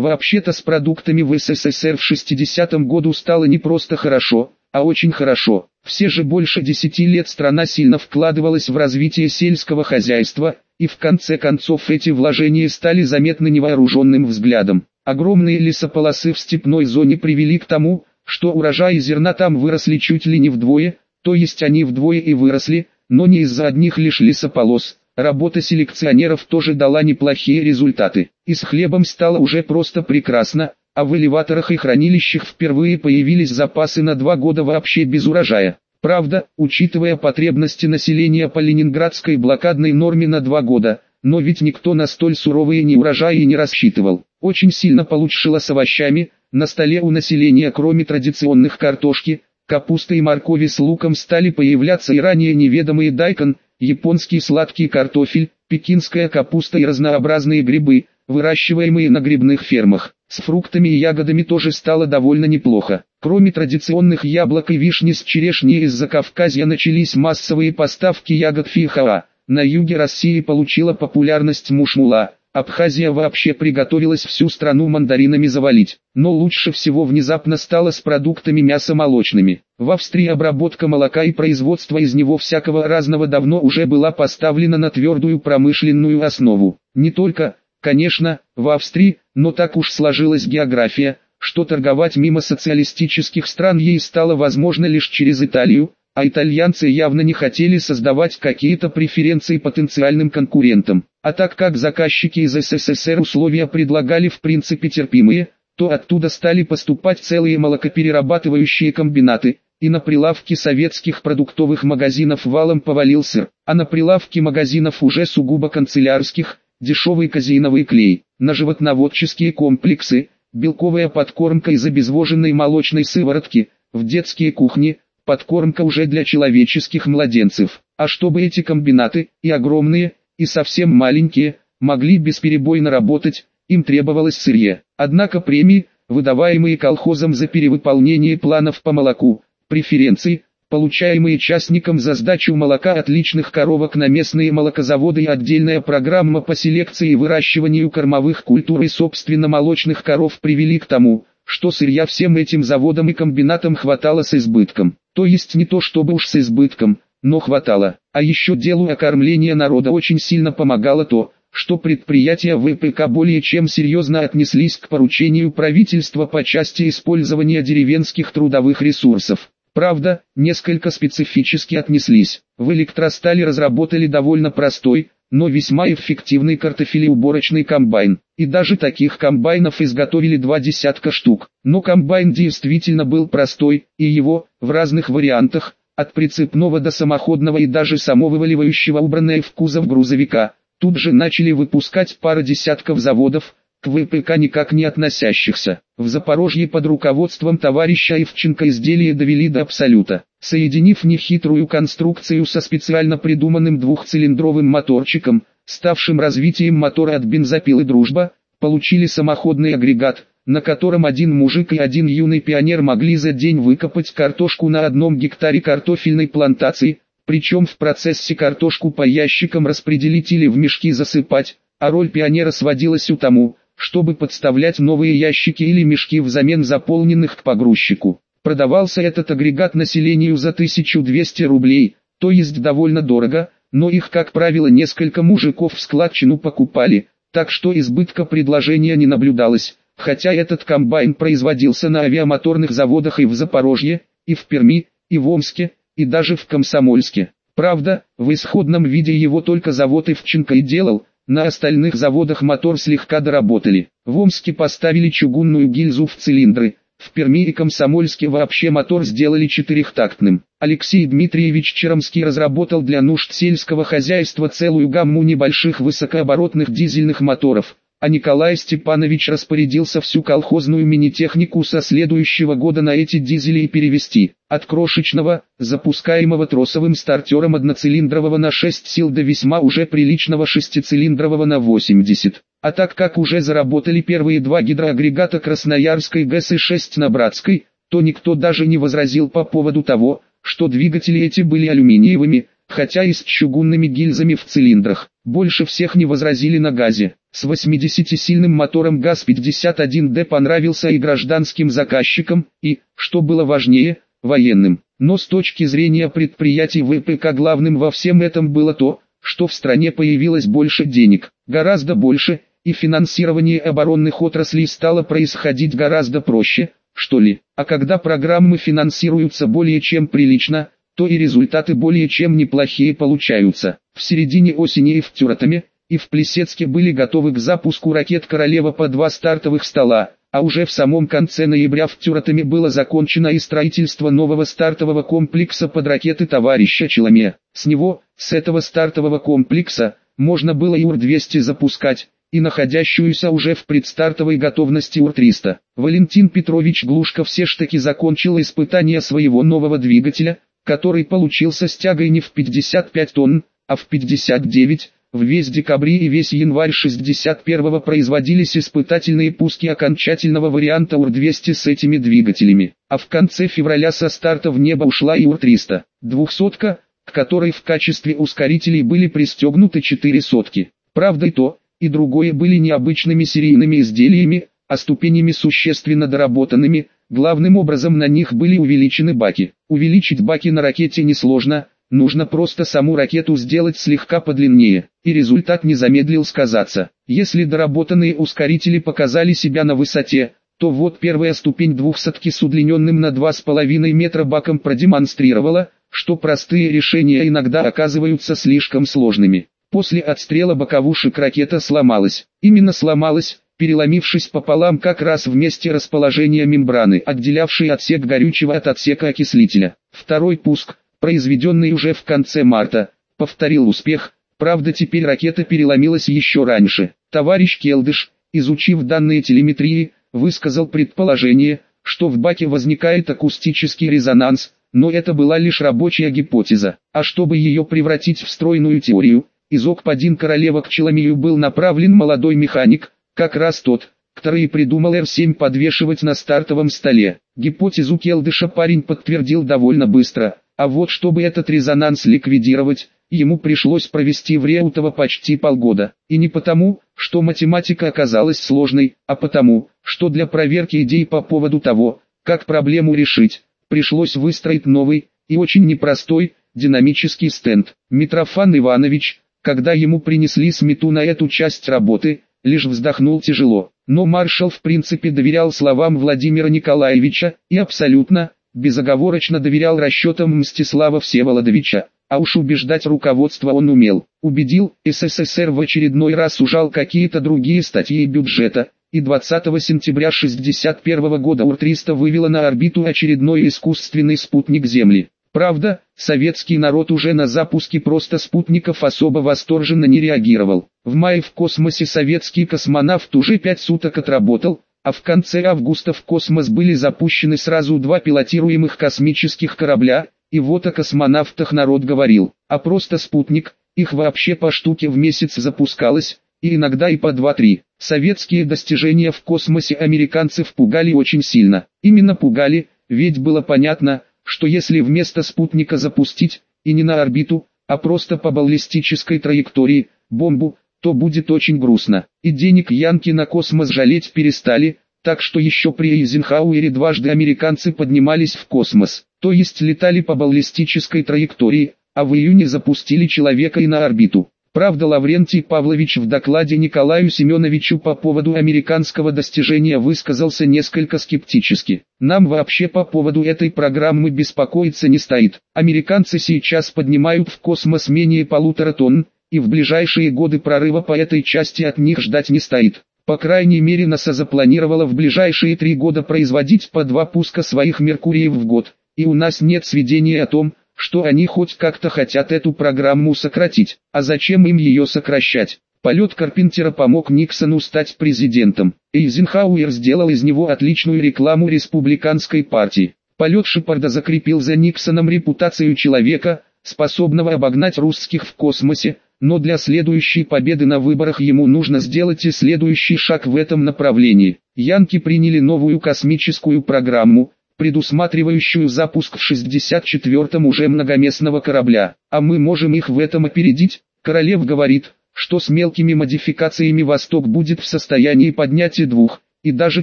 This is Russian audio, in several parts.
Вообще-то с продуктами в СССР в 60-м году стало не просто хорошо, а очень хорошо. Все же больше десяти лет страна сильно вкладывалась в развитие сельского хозяйства, и в конце концов эти вложения стали заметны невооруженным взглядом. Огромные лесополосы в степной зоне привели к тому, что урожаи зерна там выросли чуть ли не вдвое, то есть они вдвое и выросли, но не из-за одних лишь лесополос. Работа селекционеров тоже дала неплохие результаты. И с хлебом стало уже просто прекрасно, а в элеваторах и хранилищах впервые появились запасы на два года вообще без урожая. Правда, учитывая потребности населения по ленинградской блокадной норме на два года, но ведь никто на столь суровые неурожаи не рассчитывал. Очень сильно получшило с овощами, на столе у населения кроме традиционных картошки, капусты и моркови с луком стали появляться и ранее неведомые дайкон, японский сладкий картофель, пекинская капуста и разнообразные грибы, выращиваемые на грибных фермах. С фруктами и ягодами тоже стало довольно неплохо. Кроме традиционных яблок и вишни с черешней из Закавказья начались массовые поставки ягод фихаа. На юге России получила популярность мушмула, Абхазия вообще приготовилась всю страну мандаринами завалить. Но лучше всего внезапно стало с продуктами мясомолочными. В Австрии обработка молока и производство из него всякого разного давно уже была поставлена на твердую промышленную основу. Не только, конечно, в Австрии, но так уж сложилась география, что торговать мимо социалистических стран ей стало возможно лишь через Италию, а итальянцы явно не хотели создавать какие-то преференции потенциальным конкурентам. А так как заказчики из СССР условия предлагали в принципе терпимые, то оттуда стали поступать целые молокоперерабатывающие комбинаты, и на прилавки советских продуктовых магазинов валом повалил сыр, а на прилавки магазинов уже сугубо канцелярских, дешевый казеиновый клей, на животноводческие комплексы, белковая подкормка из обезвоженной молочной сыворотки, в детские кухни, подкормка уже для человеческих младенцев. А чтобы эти комбинаты, и огромные, и совсем маленькие, могли бесперебойно работать, им требовалось сырье. Однако премии, выдаваемые колхозом за перевыполнение планов по молоку, преференции, получаемые частникам за сдачу молока от личных коровок на местные молокозаводы и отдельная программа по селекции и выращиванию кормовых культур и собственно молочных коров привели к тому, что сырья всем этим заводам и комбинатам хватало с избытком. То есть не то чтобы уж с избытком, но хватало. А еще делу окормления народа очень сильно помогало то, что предприятия ВПК более чем серьезно отнеслись к поручению правительства по части использования деревенских трудовых ресурсов. Правда, несколько специфически отнеслись. В электростале разработали довольно простой, но весьма эффективный картофелеуборочный комбайн. И даже таких комбайнов изготовили два десятка штук. Но комбайн действительно был простой, и его, в разных вариантах, от прицепного до самоходного и даже самовываливающего убранное в кузов грузовика, тут же начали выпускать пара десятков заводов, к ВПК никак не относящихся. В Запорожье под руководством товарища Ивченко изделие довели до абсолюта, соединив нехитрую конструкцию со специально придуманным двухцилиндровым моторчиком, ставшим развитием мотора от бензопилы «Дружба», получили самоходный агрегат, на котором один мужик и один юный пионер могли за день выкопать картошку на одном гектаре картофельной плантации, причем в процессе картошку по ящикам распределить или в мешки засыпать, а роль пионера сводилась у тому, чтобы подставлять новые ящики или мешки взамен заполненных к погрузчику. Продавался этот агрегат населению за 1200 рублей, то есть довольно дорого, но их как правило несколько мужиков в складчину покупали, так что избытка предложения не наблюдалось, хотя этот комбайн производился на авиамоторных заводах и в Запорожье, и в Перми, и в Омске, и даже в Комсомольске. Правда, в исходном виде его только завод Ивченко и делал, на остальных заводах мотор слегка доработали. В Омске поставили чугунную гильзу в цилиндры, в Перми и Комсомольске вообще мотор сделали четырехтактным. Алексей Дмитриевич Черомский разработал для нужд сельского хозяйства целую гамму небольших высокооборотных дизельных моторов, а Николай Степанович распорядился всю колхозную мини-технику со следующего года на эти дизели перевести, от крошечного, запускаемого тросовым стартером одноцилиндрового на 6 сил до весьма уже приличного шестицилиндрового на 80. А так как уже заработали первые два гидроагрегата Красноярской ГЭС и 6 на Братской, то никто даже не возразил по поводу того, что двигатели эти были алюминиевыми, хотя и с чугунными гильзами в цилиндрах. Больше всех не возразили на газе. С 80-сильным мотором ГАЗ-51Д понравился и гражданским заказчикам, и, что было важнее, военным. Но с точки зрения предприятий ВПК главным во всем этом было то, что в стране появилось больше денег, гораздо больше, и финансирование оборонных отраслей стало происходить гораздо проще, что ли. А когда программы финансируются более чем прилично, то и результаты более чем неплохие получаются. В середине осени и в Тюратаме, и в Плесецке были готовы к запуску ракет «Королева» по два стартовых стола, а уже в самом конце ноября в Тюратаме было закончено и строительство нового стартового комплекса под ракеты товарища Челоме. С него, с этого стартового комплекса, можно было ЮР-200 запускать, и находящуюся уже в предстартовой готовности УР-300. Валентин Петрович Глушков все-таки закончил испытание своего нового двигателя, который получился с тягой не в 55 тонн, а в 59 в весь декабрь и весь январь 61-го производились испытательные пуски окончательного варианта УР-200 с этими двигателями, а в конце февраля со старта в небо ушла и УР-300, двухсотка, к которой в качестве ускорителей были пристегнуты четыре сотки. Правда и то, и другое были необычными серийными изделиями, а ступенями существенно доработанными, главным образом на них были увеличены баки. Увеличить баки на ракете несложно, Нужно просто саму ракету сделать слегка подлиннее, и результат не замедлил сказаться. Если доработанные ускорители показали себя на высоте, то вот первая ступень двухсотки с удлиненным на 2,5 метра баком продемонстрировала, что простые решения иногда оказываются слишком сложными. После отстрела боковушек ракета сломалась. Именно сломалась, переломившись пополам как раз в месте расположения мембраны, отделявшей отсек горючего от отсека окислителя. Второй пуск, произведенный уже в конце марта, повторил успех, правда теперь ракета переломилась еще раньше. Товарищ Келдыш, изучив данные телеметрии, высказал предположение, что в баке возникает акустический резонанс, но это была лишь рабочая гипотеза. А чтобы ее превратить в стройную теорию, из ОКП-1 Королева к Челомию был направлен молодой механик, как раз тот, который придумал Р-7 подвешивать на стартовом столе. Гипотезу Келдыша парень подтвердил довольно быстро, а вот чтобы этот резонанс ликвидировать, ему пришлось провести в Реутово почти полгода. И не потому, что математика оказалась сложной, а потому, что для проверки идей по поводу того, как проблему решить, пришлось выстроить новый, и очень непростой, динамический стенд. Митрофан Иванович, когда ему принесли смету на эту часть работы, лишь вздохнул тяжело. Но маршал в принципе доверял словам Владимира Николаевича, и абсолютно, безоговорочно доверял расчетам Мстислава Всеволодовича, а уж убеждать руководство он умел. Убедил, СССР в очередной раз ужал какие-то другие статьи бюджета, и 20 сентября 1961 года УР-300 вывела на орбиту очередной искусственный спутник Земли. Правда, советский народ уже на запуске просто спутников особо восторженно не реагировал. В мае в космосе советский космонавт уже пять суток отработал, а в конце августа в космос были запущены сразу два пилотируемых космических корабля, и вот о космонавтах народ говорил, а просто спутник, их вообще по штуке в месяц запускалось, и иногда и по два-три. Советские достижения в космосе американцев пугали очень сильно. Именно пугали, ведь было понятно, что если вместо спутника запустить, и не на орбиту, а просто по баллистической траектории, бомбу, то будет очень грустно. И денег Янки на космос жалеть перестали, так что еще при Эйзенхауэре дважды американцы поднимались в космос, то есть летали по баллистической траектории, а в июне запустили человека и на орбиту. Правда Лаврентий Павлович в докладе Николаю Семеновичу по поводу американского достижения высказался несколько скептически. Нам вообще по поводу этой программы беспокоиться не стоит. Американцы сейчас поднимают в космос менее полутора тонн, и в ближайшие годы прорыва по этой части от них ждать не стоит. По крайней мере НАСА запланировала в ближайшие три года производить по два пуска своих Меркуриев в год, и у нас нет сведений о том, что они хоть как-то хотят эту программу сократить. А зачем им ее сокращать? Полет Карпентера помог Никсону стать президентом. Эйзенхауэр сделал из него отличную рекламу республиканской партии. Полет Шепарда закрепил за Никсоном репутацию человека, способного обогнать русских в космосе, но для следующей победы на выборах ему нужно сделать и следующий шаг в этом направлении. Янки приняли новую космическую программу, предусматривающую запуск в 64-м уже многоместного корабля. А мы можем их в этом опередить? Королев говорит, что с мелкими модификациями Восток будет в состоянии поднятия двух и даже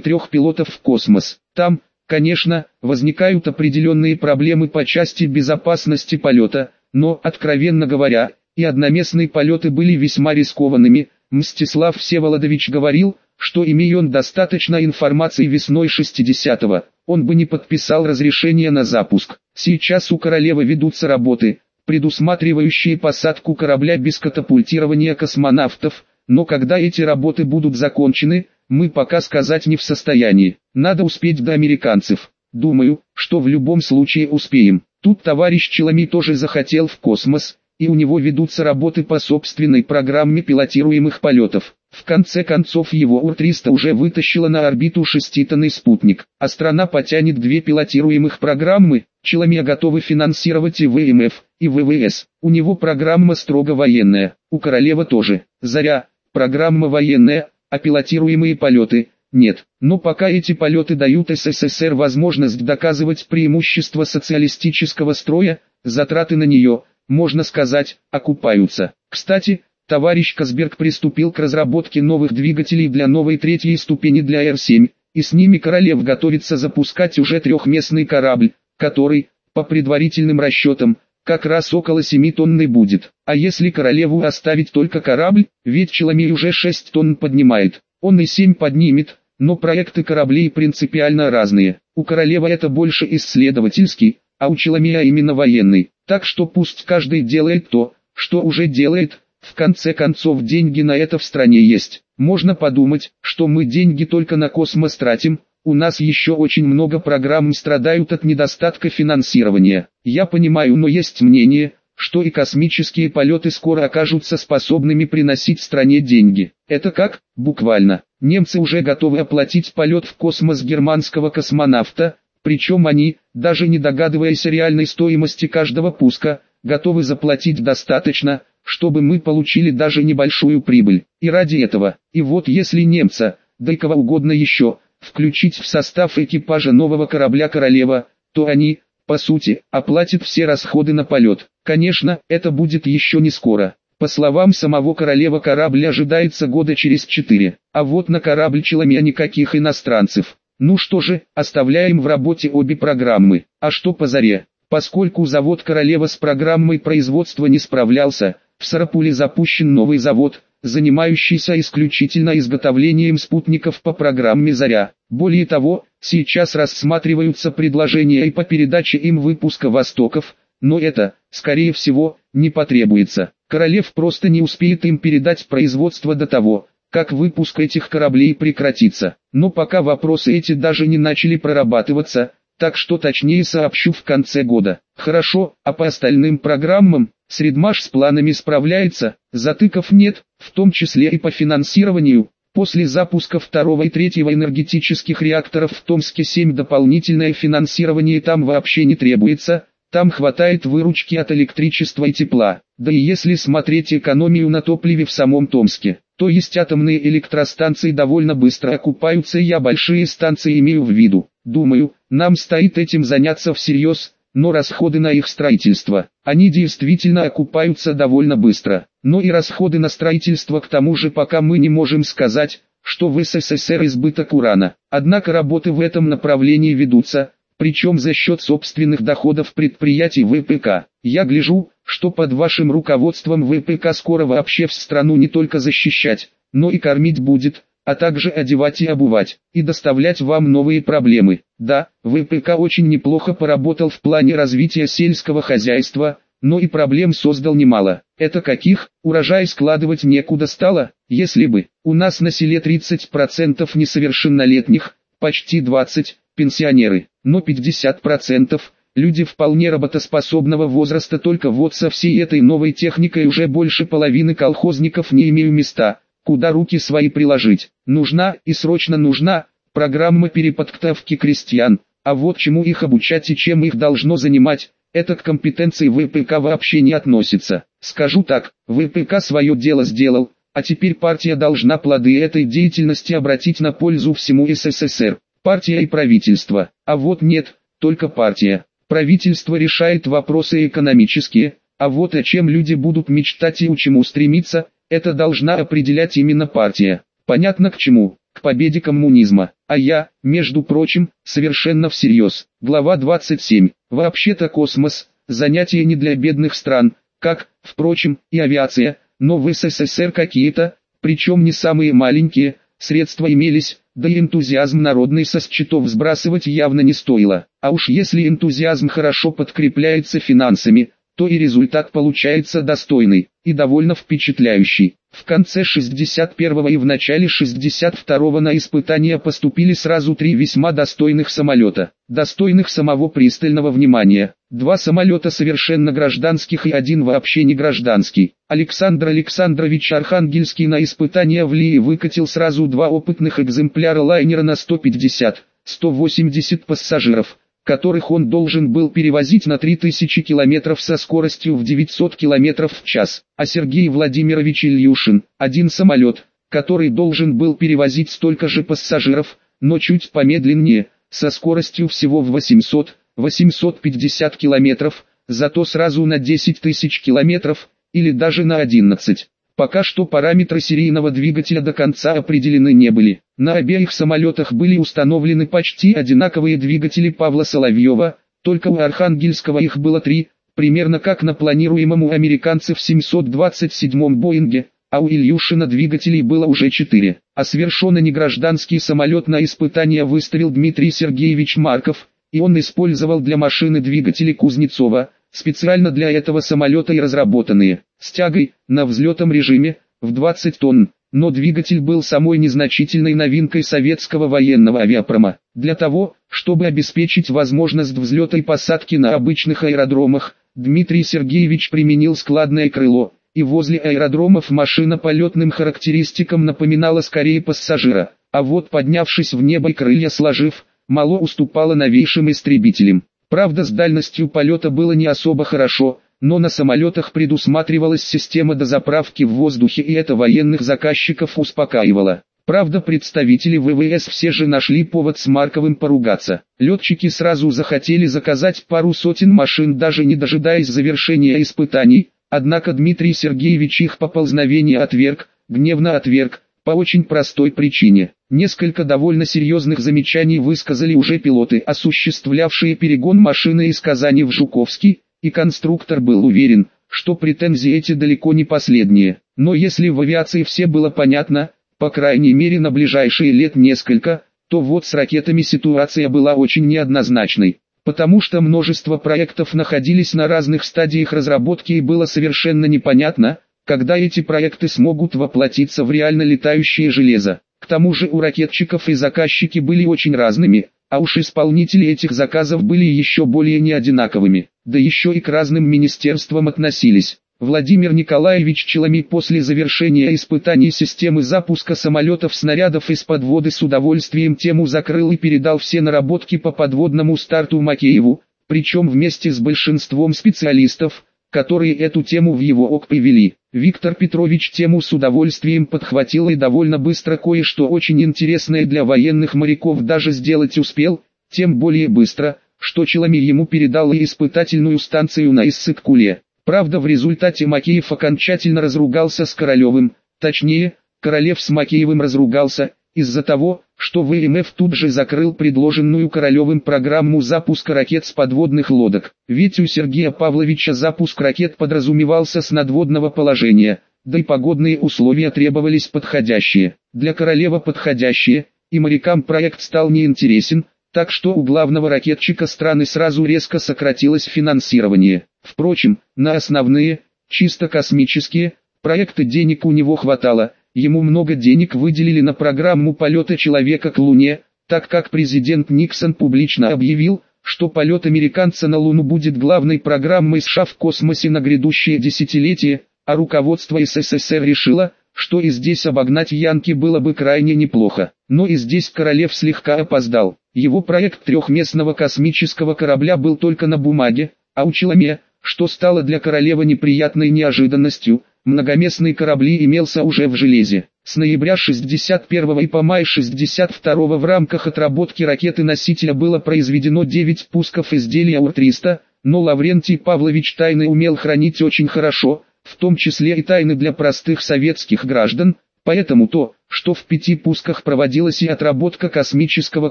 трех пилотов в космос. Там, конечно, возникают определенные проблемы по части безопасности полета, но, откровенно говоря, и одноместные полеты были весьма рискованными. Мстислав Всеволодович говорил, что имея он достаточно информации весной 60-го, он бы не подписал разрешение на запуск. Сейчас у королевы ведутся работы, предусматривающие посадку корабля без катапультирования космонавтов, но когда эти работы будут закончены, мы пока сказать не в состоянии. Надо успеть до американцев. Думаю, что в любом случае успеем. Тут товарищ Челами тоже захотел в космос, и у него ведутся работы по собственной программе пилотируемых полетов. В конце концов его УР-300 уже вытащила на орбиту шеститонный спутник, а страна потянет две пилотируемых программы, Челомия готовы финансировать и ВМФ, и ВВС. У него программа строго военная, у Королева тоже. Заря, программа военная, а пилотируемые полеты – нет. Но пока эти полеты дают СССР возможность доказывать преимущество социалистического строя, затраты на нее, можно сказать, окупаются. Кстати, товарищ Казберг приступил к разработке новых двигателей для новой третьей ступени для Р-7, и с ними Королев готовится запускать уже трехместный корабль, который, по предварительным расчетам, как раз около 7 тонны будет. А если Королеву оставить только корабль, ведь Челомей уже 6 тонн поднимает, он и 7 поднимет, но проекты кораблей принципиально разные. У Королевы это больше исследовательский, а у Челомея именно военный. Так что пусть каждый делает то, что уже делает, в конце концов деньги на это в стране есть. Можно подумать, что мы деньги только на космос тратим, у нас еще очень много программ страдают от недостатка финансирования. Я понимаю, но есть мнение, что и космические полеты скоро окажутся способными приносить стране деньги. Это как? Буквально. Немцы уже готовы оплатить полет в космос германского космонавта, причем они, даже не догадываясь о реальной стоимости каждого пуска, готовы заплатить достаточно, чтобы мы получили даже небольшую прибыль. И ради этого, и вот если немца, да и кого угодно еще, включить в состав экипажа нового корабля «Королева», то они, по сути, оплатят все расходы на полет. Конечно, это будет еще не скоро. По словам самого королева корабль ожидается года через четыре, а вот на корабль Челомия никаких иностранцев. Ну что же, оставляем в работе обе программы. А что по заре? Поскольку завод Королева с программой производства не справлялся, в Сарапуле запущен новый завод, занимающийся исключительно изготовлением спутников по программе «Заря». Более того, сейчас рассматриваются предложения и по передаче им выпуска «Востоков», но это, скорее всего, не потребуется. Королев просто не успеет им передать производство до того, как выпуск этих кораблей прекратится. Но пока вопросы эти даже не начали прорабатываться, так что точнее сообщу в конце года. Хорошо, а по остальным программам, Средмаш с планами справляется, затыков нет, в том числе и по финансированию. После запуска второго и третьего энергетических реакторов в Томске 7 дополнительное финансирование там вообще не требуется, там хватает выручки от электричества и тепла. Да и если смотреть экономию на топливе в самом Томске, то есть атомные электростанции довольно быстро окупаются я большие станции имею в виду. Думаю, нам стоит этим заняться всерьез, но расходы на их строительство, они действительно окупаются довольно быстро. Но и расходы на строительство к тому же пока мы не можем сказать, что в СССР избыток урана. Однако работы в этом направлении ведутся, причем за счет собственных доходов предприятий ВПК. Я гляжу, что под вашим руководством ВПК скоро вообще в страну не только защищать, но и кормить будет, а также одевать и обувать, и доставлять вам новые проблемы. Да, ВПК очень неплохо поработал в плане развития сельского хозяйства, но и проблем создал немало. Это каких? Урожай складывать некуда стало, если бы. У нас на селе 30% несовершеннолетних, почти 20%, пенсионеры, но 50% люди вполне работоспособного возраста только вот со всей этой новой техникой уже больше половины колхозников не имеют места, куда руки свои приложить. Нужна и срочно нужна программа переподготовки крестьян, а вот чему их обучать и чем их должно занимать, это к компетенции ВПК вообще не относится. Скажу так, ВПК свое дело сделал, а теперь партия должна плоды этой деятельности обратить на пользу всему СССР партия и правительство. А вот нет, только партия. Правительство решает вопросы экономические, а вот о чем люди будут мечтать и у чему стремиться, это должна определять именно партия. Понятно к чему, к победе коммунизма. А я, между прочим, совершенно всерьез. Глава 27. Вообще-то космос, занятие не для бедных стран, как, впрочем, и авиация, но в СССР какие-то, причем не самые маленькие, средства имелись, да и энтузиазм народный со счетов сбрасывать явно не стоило. А уж если энтузиазм хорошо подкрепляется финансами, то и результат получается достойный и довольно впечатляющий. В конце 61-го и в начале 62-го на испытания поступили сразу три весьма достойных самолета, достойных самого пристального внимания. Два самолета совершенно гражданских и один вообще не гражданский. Александр Александрович Архангельский на испытания в Лии выкатил сразу два опытных экземпляра лайнера на 150, 180 пассажиров, которых он должен был перевозить на 3000 километров со скоростью в 900 километров в час, а Сергей Владимирович Ильюшин – один самолет, который должен был перевозить столько же пассажиров, но чуть помедленнее, со скоростью всего в 800-850 километров, зато сразу на 10 тысяч километров, или даже на 11. Пока что параметры серийного двигателя до конца определены не были. На обеих самолетах были установлены почти одинаковые двигатели Павла Соловьева, только у Архангельского их было три, примерно как на планируемом у американцев 727-м Боинге, а у Ильюшина двигателей было уже четыре. А совершенно негражданский самолет на испытания выставил Дмитрий Сергеевич Марков, и он использовал для машины двигатели Кузнецова, специально для этого самолета и разработанные, с тягой, на взлетом режиме, в 20 тонн, но двигатель был самой незначительной новинкой советского военного авиапрома. Для того, чтобы обеспечить возможность взлета и посадки на обычных аэродромах, Дмитрий Сергеевич применил складное крыло, и возле аэродромов машина по летным характеристикам напоминала скорее пассажира, а вот поднявшись в небо и крылья сложив, мало уступала новейшим истребителям. Правда с дальностью полета было не особо хорошо, но на самолетах предусматривалась система дозаправки в воздухе и это военных заказчиков успокаивало. Правда представители ВВС все же нашли повод с Марковым поругаться. Летчики сразу захотели заказать пару сотен машин даже не дожидаясь завершения испытаний, однако Дмитрий Сергеевич их поползновение отверг, гневно отверг, по очень простой причине. Несколько довольно серьезных замечаний высказали уже пилоты, осуществлявшие перегон машины из Казани в Жуковский, и конструктор был уверен, что претензии эти далеко не последние. Но если в авиации все было понятно, по крайней мере на ближайшие лет несколько, то вот с ракетами ситуация была очень неоднозначной. Потому что множество проектов находились на разных стадиях разработки и было совершенно непонятно, когда эти проекты смогут воплотиться в реально летающее железо. К тому же у ракетчиков и заказчики были очень разными, а уж исполнители этих заказов были еще более неодинаковыми, да еще и к разным министерствам относились. Владимир Николаевич Челами после завершения испытаний системы запуска самолетов-снарядов из подводы с удовольствием тему закрыл и передал все наработки по подводному старту Макееву, причем вместе с большинством специалистов, которые эту тему в его ок привели. Виктор Петрович тему с удовольствием подхватил и довольно быстро кое-что очень интересное для военных моряков даже сделать успел, тем более быстро, что Челомир ему передал и испытательную станцию на Иссык-Куле. Правда в результате Макеев окончательно разругался с Королевым, точнее, Королев с Макеевым разругался, из-за того, что ВМФ тут же закрыл предложенную Королевым программу запуска ракет с подводных лодок. Ведь у Сергея Павловича запуск ракет подразумевался с надводного положения, да и погодные условия требовались подходящие. Для Королева подходящие, и морякам проект стал неинтересен, так что у главного ракетчика страны сразу резко сократилось финансирование. Впрочем, на основные, чисто космические, проекты денег у него хватало, Ему много денег выделили на программу полета человека к Луне, так как президент Никсон публично объявил, что полет американца на Луну будет главной программой США в космосе на грядущее десятилетие, а руководство СССР решило, что и здесь обогнать Янки было бы крайне неплохо. Но и здесь Королев слегка опоздал. Его проект трехместного космического корабля был только на бумаге, а у Челоме, что стало для Королева неприятной неожиданностью, Многоместный корабли имелся уже в железе. С ноября 61 и по май 62 в рамках отработки ракеты-носителя было произведено 9 пусков изделия УР-300, но Лаврентий Павлович тайны умел хранить очень хорошо, в том числе и тайны для простых советских граждан, поэтому то, что в пяти пусках проводилась и отработка космического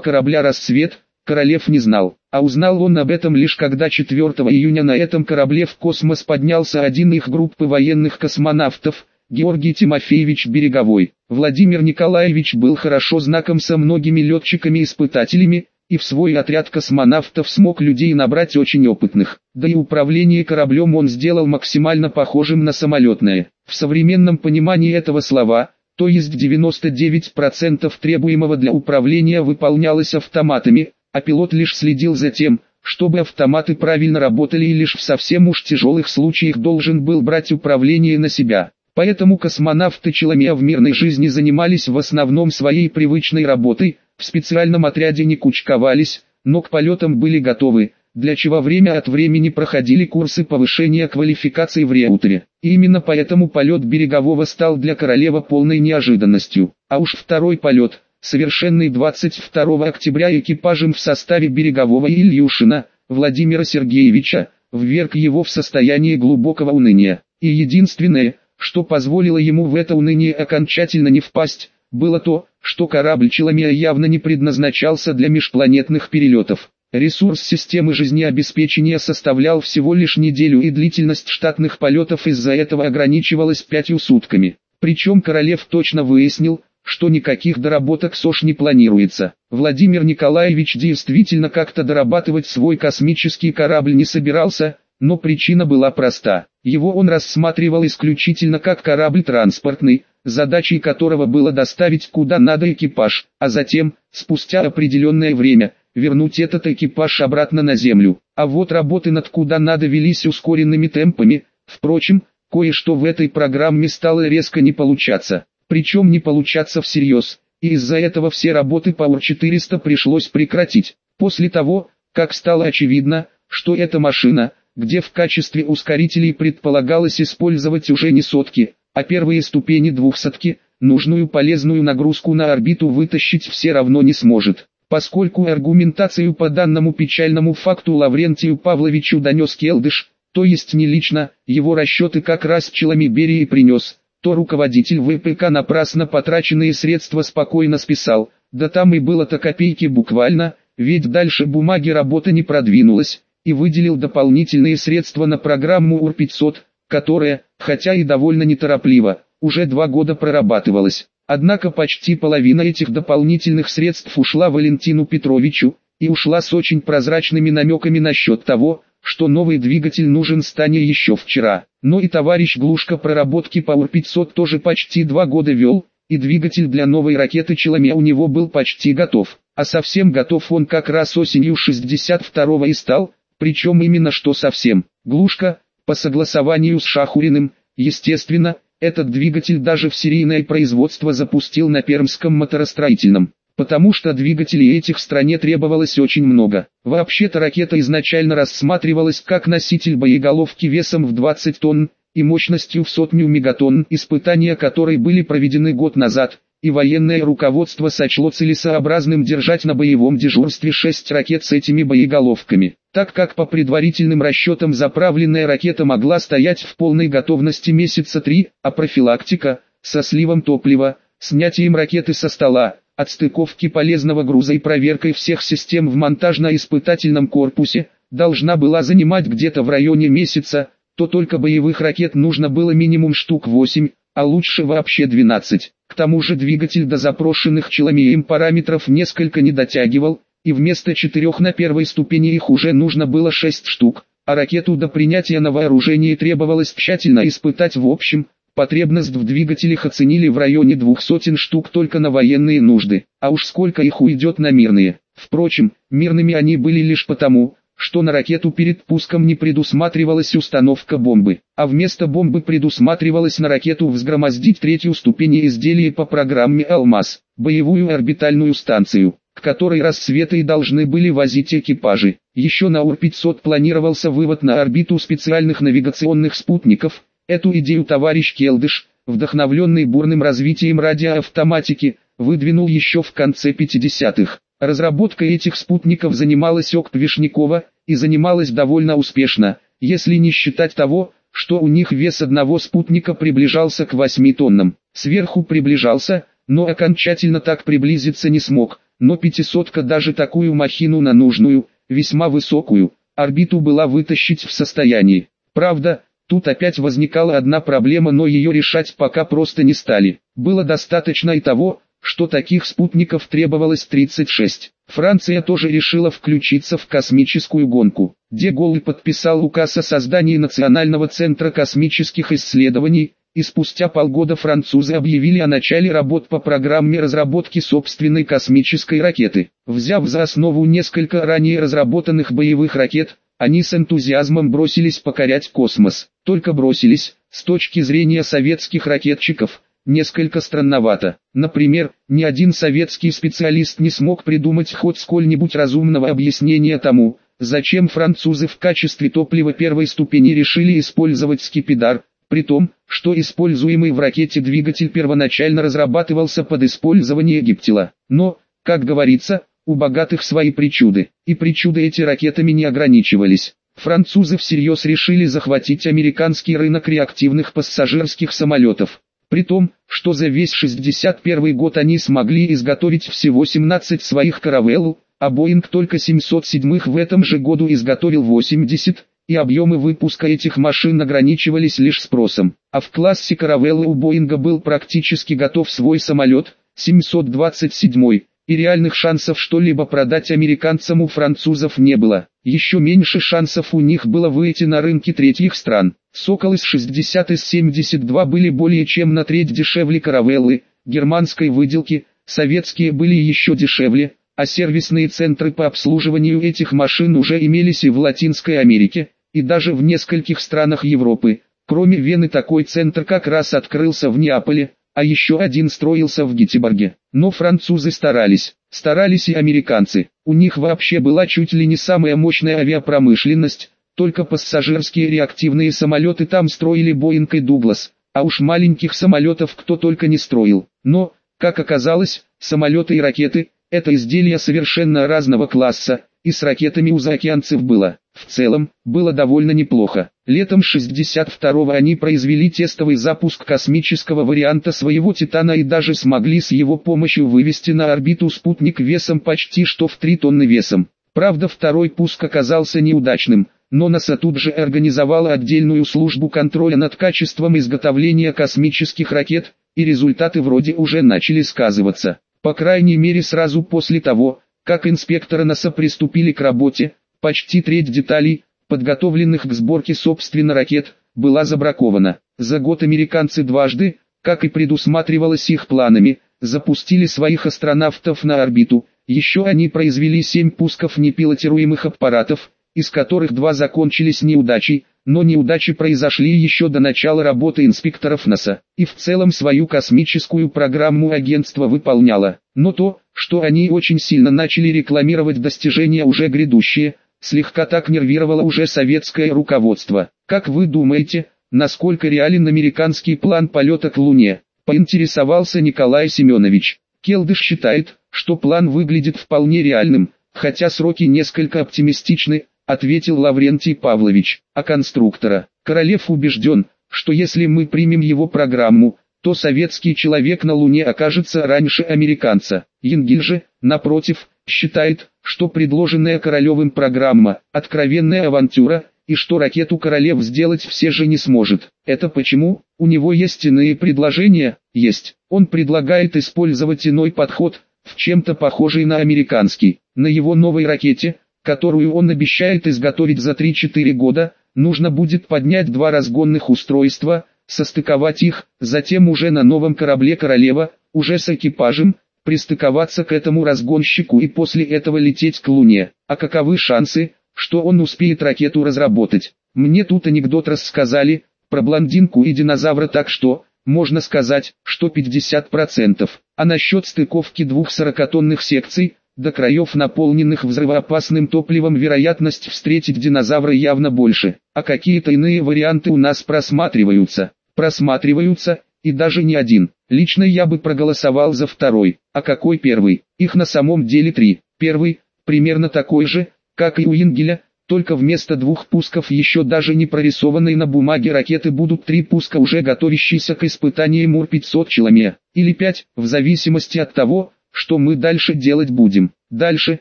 корабля «Рассвет», Королев не знал, а узнал он об этом лишь когда 4 июня на этом корабле в космос поднялся один их группы военных космонавтов – Георгий Тимофеевич Береговой. Владимир Николаевич был хорошо знаком со многими летчиками-испытателями, и в свой отряд космонавтов смог людей набрать очень опытных. Да и управление кораблем он сделал максимально похожим на самолетное. В современном понимании этого слова, то есть 99% требуемого для управления выполнялось автоматами, а пилот лишь следил за тем, чтобы автоматы правильно работали и лишь в совсем уж тяжелых случаях должен был брать управление на себя. Поэтому космонавты Челомея в мирной жизни занимались в основном своей привычной работой, в специальном отряде не кучковались, но к полетам были готовы, для чего время от времени проходили курсы повышения квалификации в реутере. И именно поэтому полет Берегового стал для Королева полной неожиданностью. А уж второй полет, совершенный 22 октября экипажем в составе Берегового Ильюшина, Владимира Сергеевича, вверг его в состояние глубокого уныния. И единственное, что позволило ему в это уныние окончательно не впасть, было то, что корабль Челомея явно не предназначался для межпланетных перелетов. Ресурс системы жизнеобеспечения составлял всего лишь неделю и длительность штатных полетов из-за этого ограничивалась пятью сутками. Причем Королев точно выяснил, что никаких доработок СОЖ не планируется. Владимир Николаевич действительно как-то дорабатывать свой космический корабль не собирался, но причина была проста. Его он рассматривал исключительно как корабль транспортный, задачей которого было доставить куда надо экипаж, а затем, спустя определенное время, вернуть этот экипаж обратно на землю. А вот работы над куда надо велись ускоренными темпами, впрочем, кое-что в этой программе стало резко не получаться. Причем не получаться всерьез, и из-за этого все работы по УР-400 пришлось прекратить. После того, как стало очевидно, что эта машина – где в качестве ускорителей предполагалось использовать уже не сотки, а первые ступени двухсотки, нужную полезную нагрузку на орбиту вытащить все равно не сможет. Поскольку аргументацию по данному печальному факту Лаврентию Павловичу донес Келдыш, то есть не лично, его расчеты как раз Челами Берии принес, то руководитель ВПК напрасно потраченные средства спокойно списал, да там и было-то копейки буквально, ведь дальше бумаги работа не продвинулась, и выделил дополнительные средства на программу УР-500, которая, хотя и довольно неторопливо, уже два года прорабатывалась. Однако почти половина этих дополнительных средств ушла Валентину Петровичу, и ушла с очень прозрачными намеками насчет того, что новый двигатель нужен Стане еще вчера. Но и товарищ Глушка проработки по УР-500 тоже почти два года вел, и двигатель для новой ракеты Челоме у него был почти готов. А совсем готов он как раз осенью 62-го и стал, причем именно что совсем. Глушка, по согласованию с Шахуриным, естественно, этот двигатель даже в серийное производство запустил на Пермском моторостроительном. Потому что двигателей этих в стране требовалось очень много. Вообще-то ракета изначально рассматривалась как носитель боеголовки весом в 20 тонн и мощностью в сотню мегатонн, испытания которой были проведены год назад, и военное руководство сочло целесообразным держать на боевом дежурстве 6 ракет с этими боеголовками, так как по предварительным расчетам заправленная ракета могла стоять в полной готовности месяца 3, а профилактика, со сливом топлива, снятием ракеты со стола, отстыковки полезного груза и проверкой всех систем в монтажно-испытательном корпусе, должна была занимать где-то в районе месяца, то только боевых ракет нужно было минимум штук 8, а лучше вообще 12. К тому же двигатель до запрошенных Челомеем параметров несколько не дотягивал, и вместо четырех на первой ступени их уже нужно было 6 штук, а ракету до принятия на вооружение требовалось тщательно испытать в общем, потребность в двигателях оценили в районе двух сотен штук только на военные нужды, а уж сколько их уйдет на мирные. Впрочем, мирными они были лишь потому, что на ракету перед пуском не предусматривалась установка бомбы, а вместо бомбы предусматривалось на ракету взгромоздить третью ступень изделия по программе «Алмаз», боевую орбитальную станцию, к которой рассветы и должны были возить экипажи. Еще на УР-500 планировался вывод на орбиту специальных навигационных спутников, эту идею товарищ Келдыш, вдохновленный бурным развитием радиоавтоматики, выдвинул еще в конце 50-х. Разработкой этих спутников занималась ОКП Вишнякова, и занималась довольно успешно, если не считать того, что у них вес одного спутника приближался к 8 тоннам. Сверху приближался, но окончательно так приблизиться не смог, но пятисотка даже такую махину на нужную, весьма высокую, орбиту была вытащить в состоянии. Правда, тут опять возникала одна проблема, но ее решать пока просто не стали. Было достаточно и того, что таких спутников требовалось 36. Франция тоже решила включиться в космическую гонку. Деголь подписал указ о создании Национального центра космических исследований, и спустя полгода французы объявили о начале работ по программе разработки собственной космической ракеты. Взяв за основу несколько ранее разработанных боевых ракет, они с энтузиазмом бросились покорять космос. Только бросились, с точки зрения советских ракетчиков – несколько странновато. Например, ни один советский специалист не смог придумать хоть сколь-нибудь разумного объяснения тому, зачем французы в качестве топлива первой ступени решили использовать скипидар, при том, что используемый в ракете двигатель первоначально разрабатывался под использование гиптила. Но, как говорится, у богатых свои причуды, и причуды эти ракетами не ограничивались. Французы всерьез решили захватить американский рынок реактивных пассажирских самолетов. При том, что за весь 61 год они смогли изготовить всего 17 своих каравелл, а Боинг только 707 в этом же году изготовил 80, и объемы выпуска этих машин ограничивались лишь спросом. А в классе каравеллы у Боинга был практически готов свой самолет, 727 и реальных шансов что-либо продать американцам у французов не было. Еще меньше шансов у них было выйти на рынки третьих стран. Сокол из 60 из 72 были более чем на треть дешевле каравеллы, германской выделки, советские были еще дешевле, а сервисные центры по обслуживанию этих машин уже имелись и в Латинской Америке, и даже в нескольких странах Европы. Кроме Вены такой центр как раз открылся в Неаполе, а еще один строился в Гетеборге. Но французы старались, старались и американцы. У них вообще была чуть ли не самая мощная авиапромышленность, только пассажирские реактивные самолеты там строили Боинг и Дуглас, а уж маленьких самолетов кто только не строил. Но, как оказалось, самолеты и ракеты – это изделия совершенно разного класса, и с ракетами у заокеанцев было. В целом, было довольно неплохо. Летом 62-го они произвели тестовый запуск космического варианта своего «Титана» и даже смогли с его помощью вывести на орбиту спутник весом почти что в 3 тонны весом. Правда второй пуск оказался неудачным, но НАСА тут же организовала отдельную службу контроля над качеством изготовления космических ракет, и результаты вроде уже начали сказываться. По крайней мере сразу после того, как инспекторы НАСА приступили к работе, Почти треть деталей, подготовленных к сборке собственно ракет, была забракована. За год американцы дважды, как и предусматривалось их планами, запустили своих астронавтов на орбиту. Еще они произвели семь пусков непилотируемых аппаратов, из которых два закончились неудачей, но неудачи произошли еще до начала работы инспекторов НАСА, и в целом свою космическую программу агентство выполняло. Но то, что они очень сильно начали рекламировать достижения уже грядущие, слегка так нервировало уже советское руководство. Как вы думаете, насколько реален американский план полета к Луне? Поинтересовался Николай Семенович. Келдыш считает, что план выглядит вполне реальным, хотя сроки несколько оптимистичны, ответил Лаврентий Павлович. А конструктора, Королев убежден, что если мы примем его программу, то советский человек на Луне окажется раньше американца. Янгель же, напротив, считает, что предложенная Королевым программа – откровенная авантюра, и что ракету Королев сделать все же не сможет. Это почему? У него есть иные предложения? Есть. Он предлагает использовать иной подход, в чем-то похожий на американский. На его новой ракете, которую он обещает изготовить за 3-4 года, нужно будет поднять два разгонных устройства, состыковать их, затем уже на новом корабле «Королева», уже с экипажем, пристыковаться к этому разгонщику и после этого лететь к Луне. А каковы шансы, что он успеет ракету разработать? Мне тут анекдот рассказали, про блондинку и динозавра так что, можно сказать, что 50%. А насчет стыковки двух 40-тонных секций, до краев наполненных взрывоопасным топливом вероятность встретить динозавра явно больше. А какие-то иные варианты у нас просматриваются. Просматриваются, и даже не один. Лично я бы проголосовал за второй. А какой первый? Их на самом деле три. Первый, примерно такой же, как и у Ингеля, только вместо двух пусков еще даже не прорисованной на бумаге ракеты будут три пуска уже готовящиеся к испытанию МУР-500 Челоме, или пять, в зависимости от того, что мы дальше делать будем. Дальше,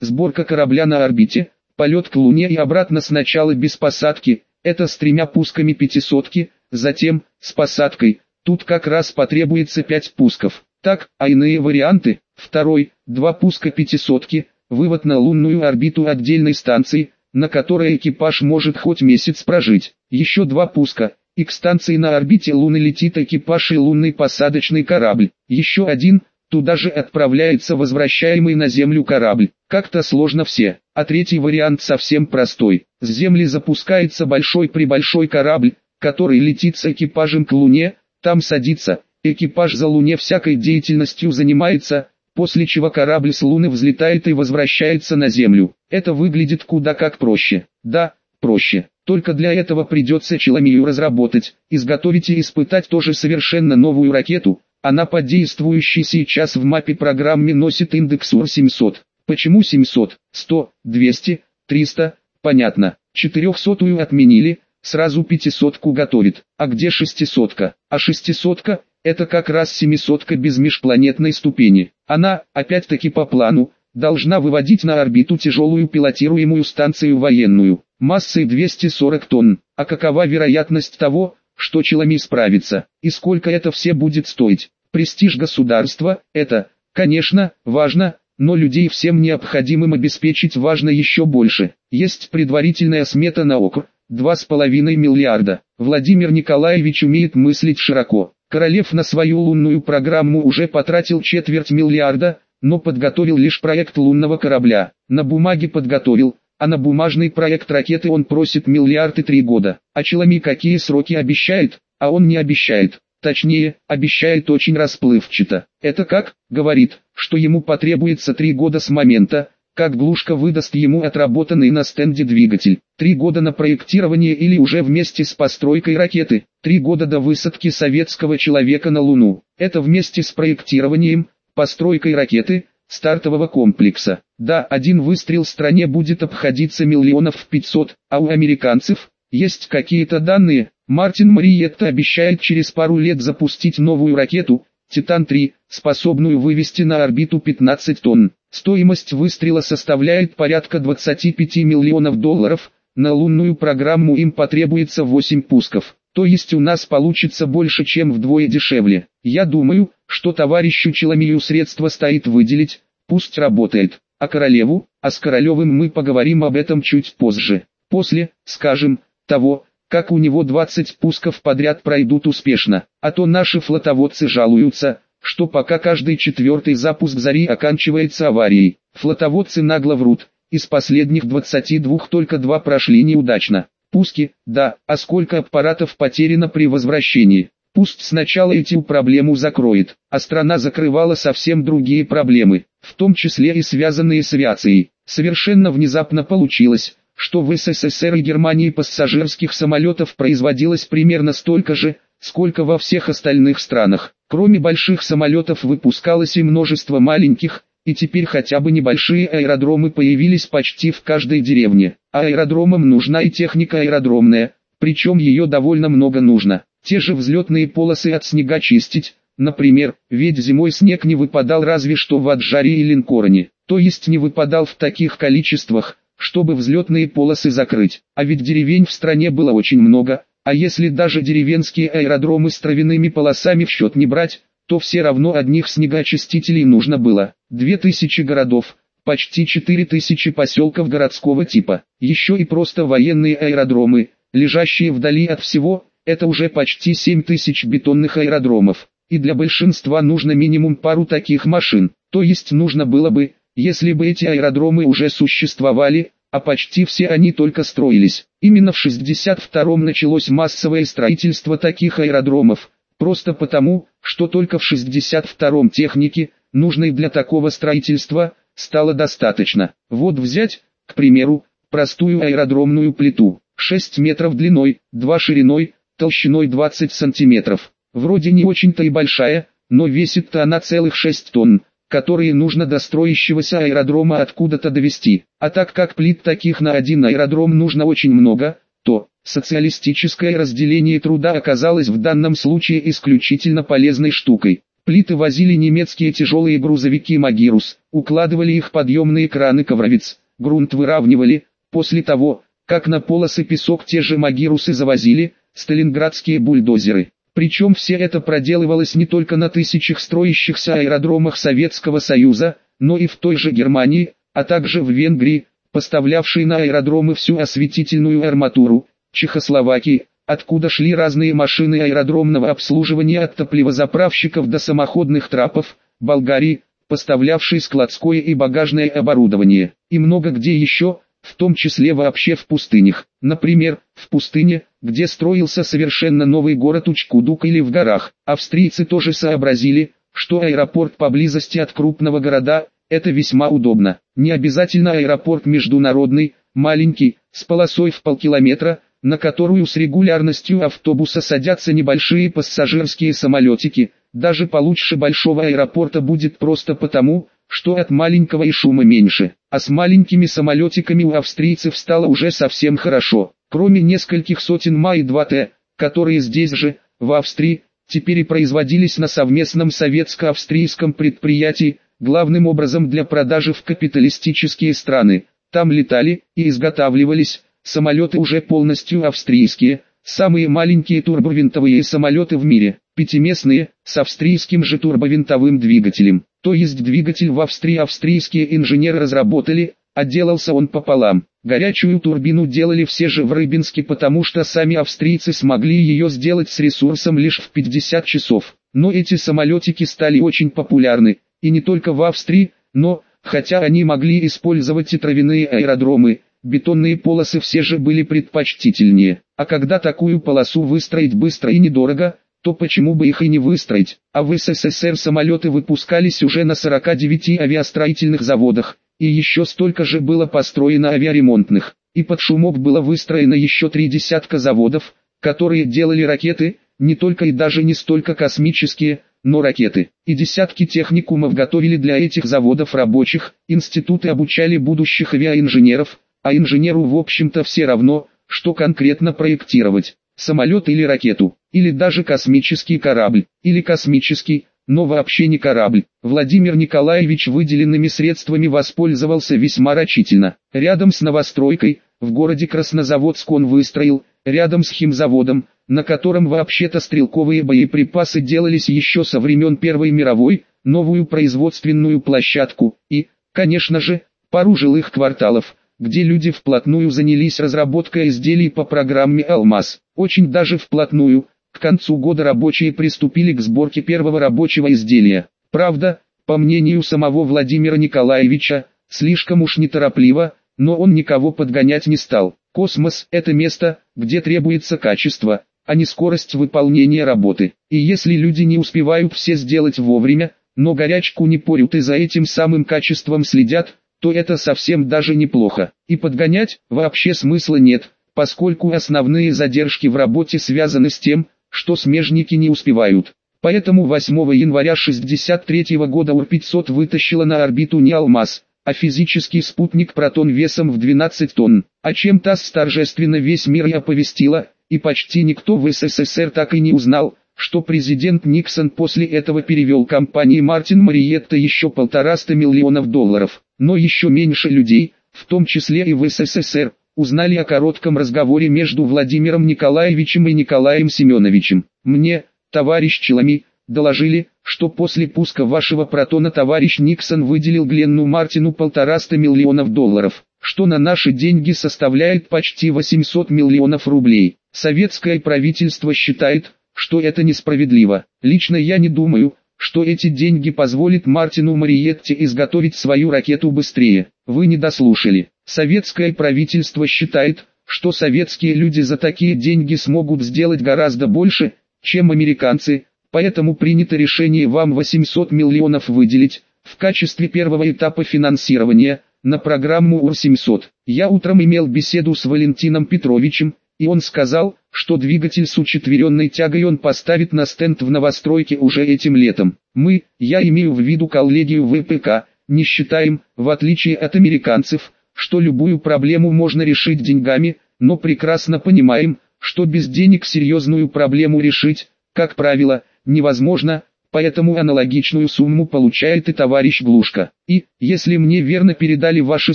сборка корабля на орбите, полет к Луне и обратно сначала без посадки, это с тремя пусками пятисотки, затем, с посадкой, тут как раз потребуется пять пусков. Так, а иные варианты, второй, два пуска пятисотки, вывод на лунную орбиту отдельной станции, на которой экипаж может хоть месяц прожить. Еще два пуска, и к станции на орбите Луны летит экипаж и лунный посадочный корабль. Еще один, туда же отправляется возвращаемый на Землю корабль. Как-то сложно все. А третий вариант совсем простой. С Земли запускается большой-пребольшой корабль, который летит с экипажем к Луне, там садится, экипаж за Луне всякой деятельностью занимается, после чего корабль с Луны взлетает и возвращается на Землю. Это выглядит куда как проще. Да, проще. Только для этого придется Челомию разработать, изготовить и испытать тоже совершенно новую ракету. Она по действующей сейчас в мапе программе носит индекс УР-700. Почему 700, 100, 200, 300? Понятно. 400-ю отменили, сразу 500-ку готовит. А где 600-ка? А 600-ка это как раз семисотка без межпланетной ступени. Она, опять-таки по плану, должна выводить на орбиту тяжелую пилотируемую станцию военную, массой 240 тонн. А какова вероятность того, что Челами справится, и сколько это все будет стоить? Престиж государства, это, конечно, важно, но людей всем необходимым обеспечить важно еще больше. Есть предварительная смета на ОКР, 2,5 миллиарда. Владимир Николаевич умеет мыслить широко. Королев на свою лунную программу уже потратил четверть миллиарда, но подготовил лишь проект лунного корабля. На бумаге подготовил, а на бумажный проект ракеты он просит миллиард и три года. А Челами какие сроки обещает, а он не обещает. Точнее, обещает очень расплывчато. Это как, говорит, что ему потребуется три года с момента, как Глушка выдаст ему отработанный на стенде двигатель. Три года на проектирование или уже вместе с постройкой ракеты. Три года до высадки советского человека на Луну. Это вместе с проектированием, постройкой ракеты, стартового комплекса. Да, один выстрел стране будет обходиться миллионов пятьсот, а у американцев, есть какие-то данные, Мартин Мариетта обещает через пару лет запустить новую ракету, Титан-3, способную вывести на орбиту 15 тонн. Стоимость выстрела составляет порядка 25 миллионов долларов, на лунную программу им потребуется 8 пусков. То есть у нас получится больше чем вдвое дешевле. Я думаю, что товарищу Челомию средства стоит выделить, пусть работает. А королеву, а с Королевым мы поговорим об этом чуть позже. После, скажем, того, как у него 20 пусков подряд пройдут успешно. А то наши флотоводцы жалуются, что пока каждый четвертый запуск «Зари» оканчивается аварией. Флотоводцы нагло врут, из последних 22 только два прошли неудачно. Пуски, да, а сколько аппаратов потеряно при возвращении. Пусть сначала эти проблему закроет, а страна закрывала совсем другие проблемы, в том числе и связанные с авиацией. Совершенно внезапно получилось, что в СССР и Германии пассажирских самолетов производилось примерно столько же, сколько во всех остальных странах. Кроме больших самолетов выпускалось и множество маленьких, и теперь хотя бы небольшие аэродромы появились почти в каждой деревне. А аэродромам нужна и техника аэродромная, причем ее довольно много нужно. Те же взлетные полосы от снега чистить, например, ведь зимой снег не выпадал разве что в Аджаре и Линкороне, то есть не выпадал в таких количествах, чтобы взлетные полосы закрыть. А ведь деревень в стране было очень много, а если даже деревенские аэродромы с травяными полосами в счет не брать, то все равно одних снегоочистителей нужно было. 2000 городов, почти 4000 поселков городского типа, еще и просто военные аэродромы, лежащие вдали от всего, это уже почти 7000 бетонных аэродромов. И для большинства нужно минимум пару таких машин, то есть нужно было бы, если бы эти аэродромы уже существовали, а почти все они только строились. Именно в 62-м началось массовое строительство таких аэродромов, просто потому, что только в 62-м техники, нужной для такого строительства, стало достаточно. Вот взять, к примеру, простую аэродромную плиту, 6 метров длиной, 2 шириной, толщиной 20 сантиметров. Вроде не очень-то и большая, но весит-то она целых 6 тонн, которые нужно до строящегося аэродрома откуда-то довести. А так как плит таких на один аэродром нужно очень много, то социалистическое разделение труда оказалось в данном случае исключительно полезной штукой. Плиты возили немецкие тяжелые грузовики «Магирус», укладывали их подъемные краны «Ковровец», грунт выравнивали, после того, как на полосы песок те же «Магирусы» завозили, сталинградские бульдозеры. Причем все это проделывалось не только на тысячах строящихся аэродромах Советского Союза, но и в той же Германии, а также в Венгрии, поставлявшей на аэродромы всю осветительную арматуру, Чехословакии, откуда шли разные машины аэродромного обслуживания от топливозаправщиков до самоходных трапов, Болгарии, поставлявшей складское и багажное оборудование, и много где еще, в том числе вообще в пустынях. Например, в пустыне, где строился совершенно новый город Учкудук или в горах, австрийцы тоже сообразили, что аэропорт поблизости от крупного города – это весьма удобно. Не обязательно аэропорт международный, маленький, с полосой в полкилометра, на которую с регулярностью автобуса садятся небольшие пассажирские самолетики, даже получше большого аэропорта будет просто потому, что от маленького и шума меньше, а с маленькими самолетиками у австрийцев стало уже совсем хорошо. Кроме нескольких сотен Май-2Т, которые здесь же, в Австрии, теперь и производились на совместном советско-австрийском предприятии, главным образом для продажи в капиталистические страны. Там летали и изготавливались самолеты уже полностью австрийские, самые маленькие турбовинтовые самолеты в мире, пятиместные, с австрийским же турбовинтовым двигателем. То есть двигатель в Австрии австрийские инженеры разработали, отделался он пополам. Горячую турбину делали все же в Рыбинске, потому что сами австрийцы смогли ее сделать с ресурсом лишь в 50 часов. Но эти самолетики стали очень популярны, и не только в Австрии, но, хотя они могли использовать и травяные аэродромы, бетонные полосы все же были предпочтительнее. А когда такую полосу выстроить быстро и недорого, то почему бы их и не выстроить, а в СССР самолеты выпускались уже на 49 авиастроительных заводах, и еще столько же было построено авиаремонтных, и под шумок было выстроено еще три десятка заводов, которые делали ракеты, не только и даже не столько космические, но ракеты. И десятки техникумов готовили для этих заводов рабочих, институты обучали будущих авиаинженеров, а инженеру в общем-то все равно, что конкретно проектировать самолет или ракету, или даже космический корабль, или космический, но вообще не корабль. Владимир Николаевич выделенными средствами воспользовался весьма рачительно. Рядом с новостройкой, в городе Краснозаводск он выстроил, рядом с химзаводом, на котором вообще-то стрелковые боеприпасы делались еще со времен Первой мировой, новую производственную площадку и, конечно же, пару жилых кварталов, где люди вплотную занялись разработкой изделий по программе «Алмаз». Очень даже вплотную, к концу года рабочие приступили к сборке первого рабочего изделия. Правда, по мнению самого Владимира Николаевича, слишком уж неторопливо, но он никого подгонять не стал. Космос – это место, где требуется качество, а не скорость выполнения работы. И если люди не успевают все сделать вовремя, но горячку не порют и за этим самым качеством следят, то это совсем даже неплохо. И подгонять вообще смысла нет, поскольку основные задержки в работе связаны с тем, что смежники не успевают. Поэтому 8 января 1963 года УР-500 вытащила на орбиту не алмаз, а физический спутник Протон весом в 12 тонн, о чем ТАСС торжественно весь мир и оповестила, и почти никто в СССР так и не узнал, что президент Никсон после этого перевел компании Мартин Мариетта еще полтораста миллионов долларов но еще меньше людей, в том числе и в СССР, узнали о коротком разговоре между Владимиром Николаевичем и Николаем Семеновичем. Мне, товарищ Челами, доложили, что после пуска вашего протона товарищ Никсон выделил Гленну Мартину полтораста миллионов долларов, что на наши деньги составляет почти 800 миллионов рублей. Советское правительство считает, что это несправедливо. Лично я не думаю, что эти деньги позволят Мартину Мариетте изготовить свою ракету быстрее. Вы не дослушали. Советское правительство считает, что советские люди за такие деньги смогут сделать гораздо больше, чем американцы, поэтому принято решение вам 800 миллионов выделить, в качестве первого этапа финансирования, на программу УР-700. Я утром имел беседу с Валентином Петровичем, и он сказал, что двигатель с учетверенной тягой он поставит на стенд в новостройке уже этим летом. Мы, я имею в виду коллегию ВПК, не считаем, в отличие от американцев, что любую проблему можно решить деньгами, но прекрасно понимаем, что без денег серьезную проблему решить, как правило, невозможно, поэтому аналогичную сумму получает и товарищ Глушка. И, если мне верно передали ваши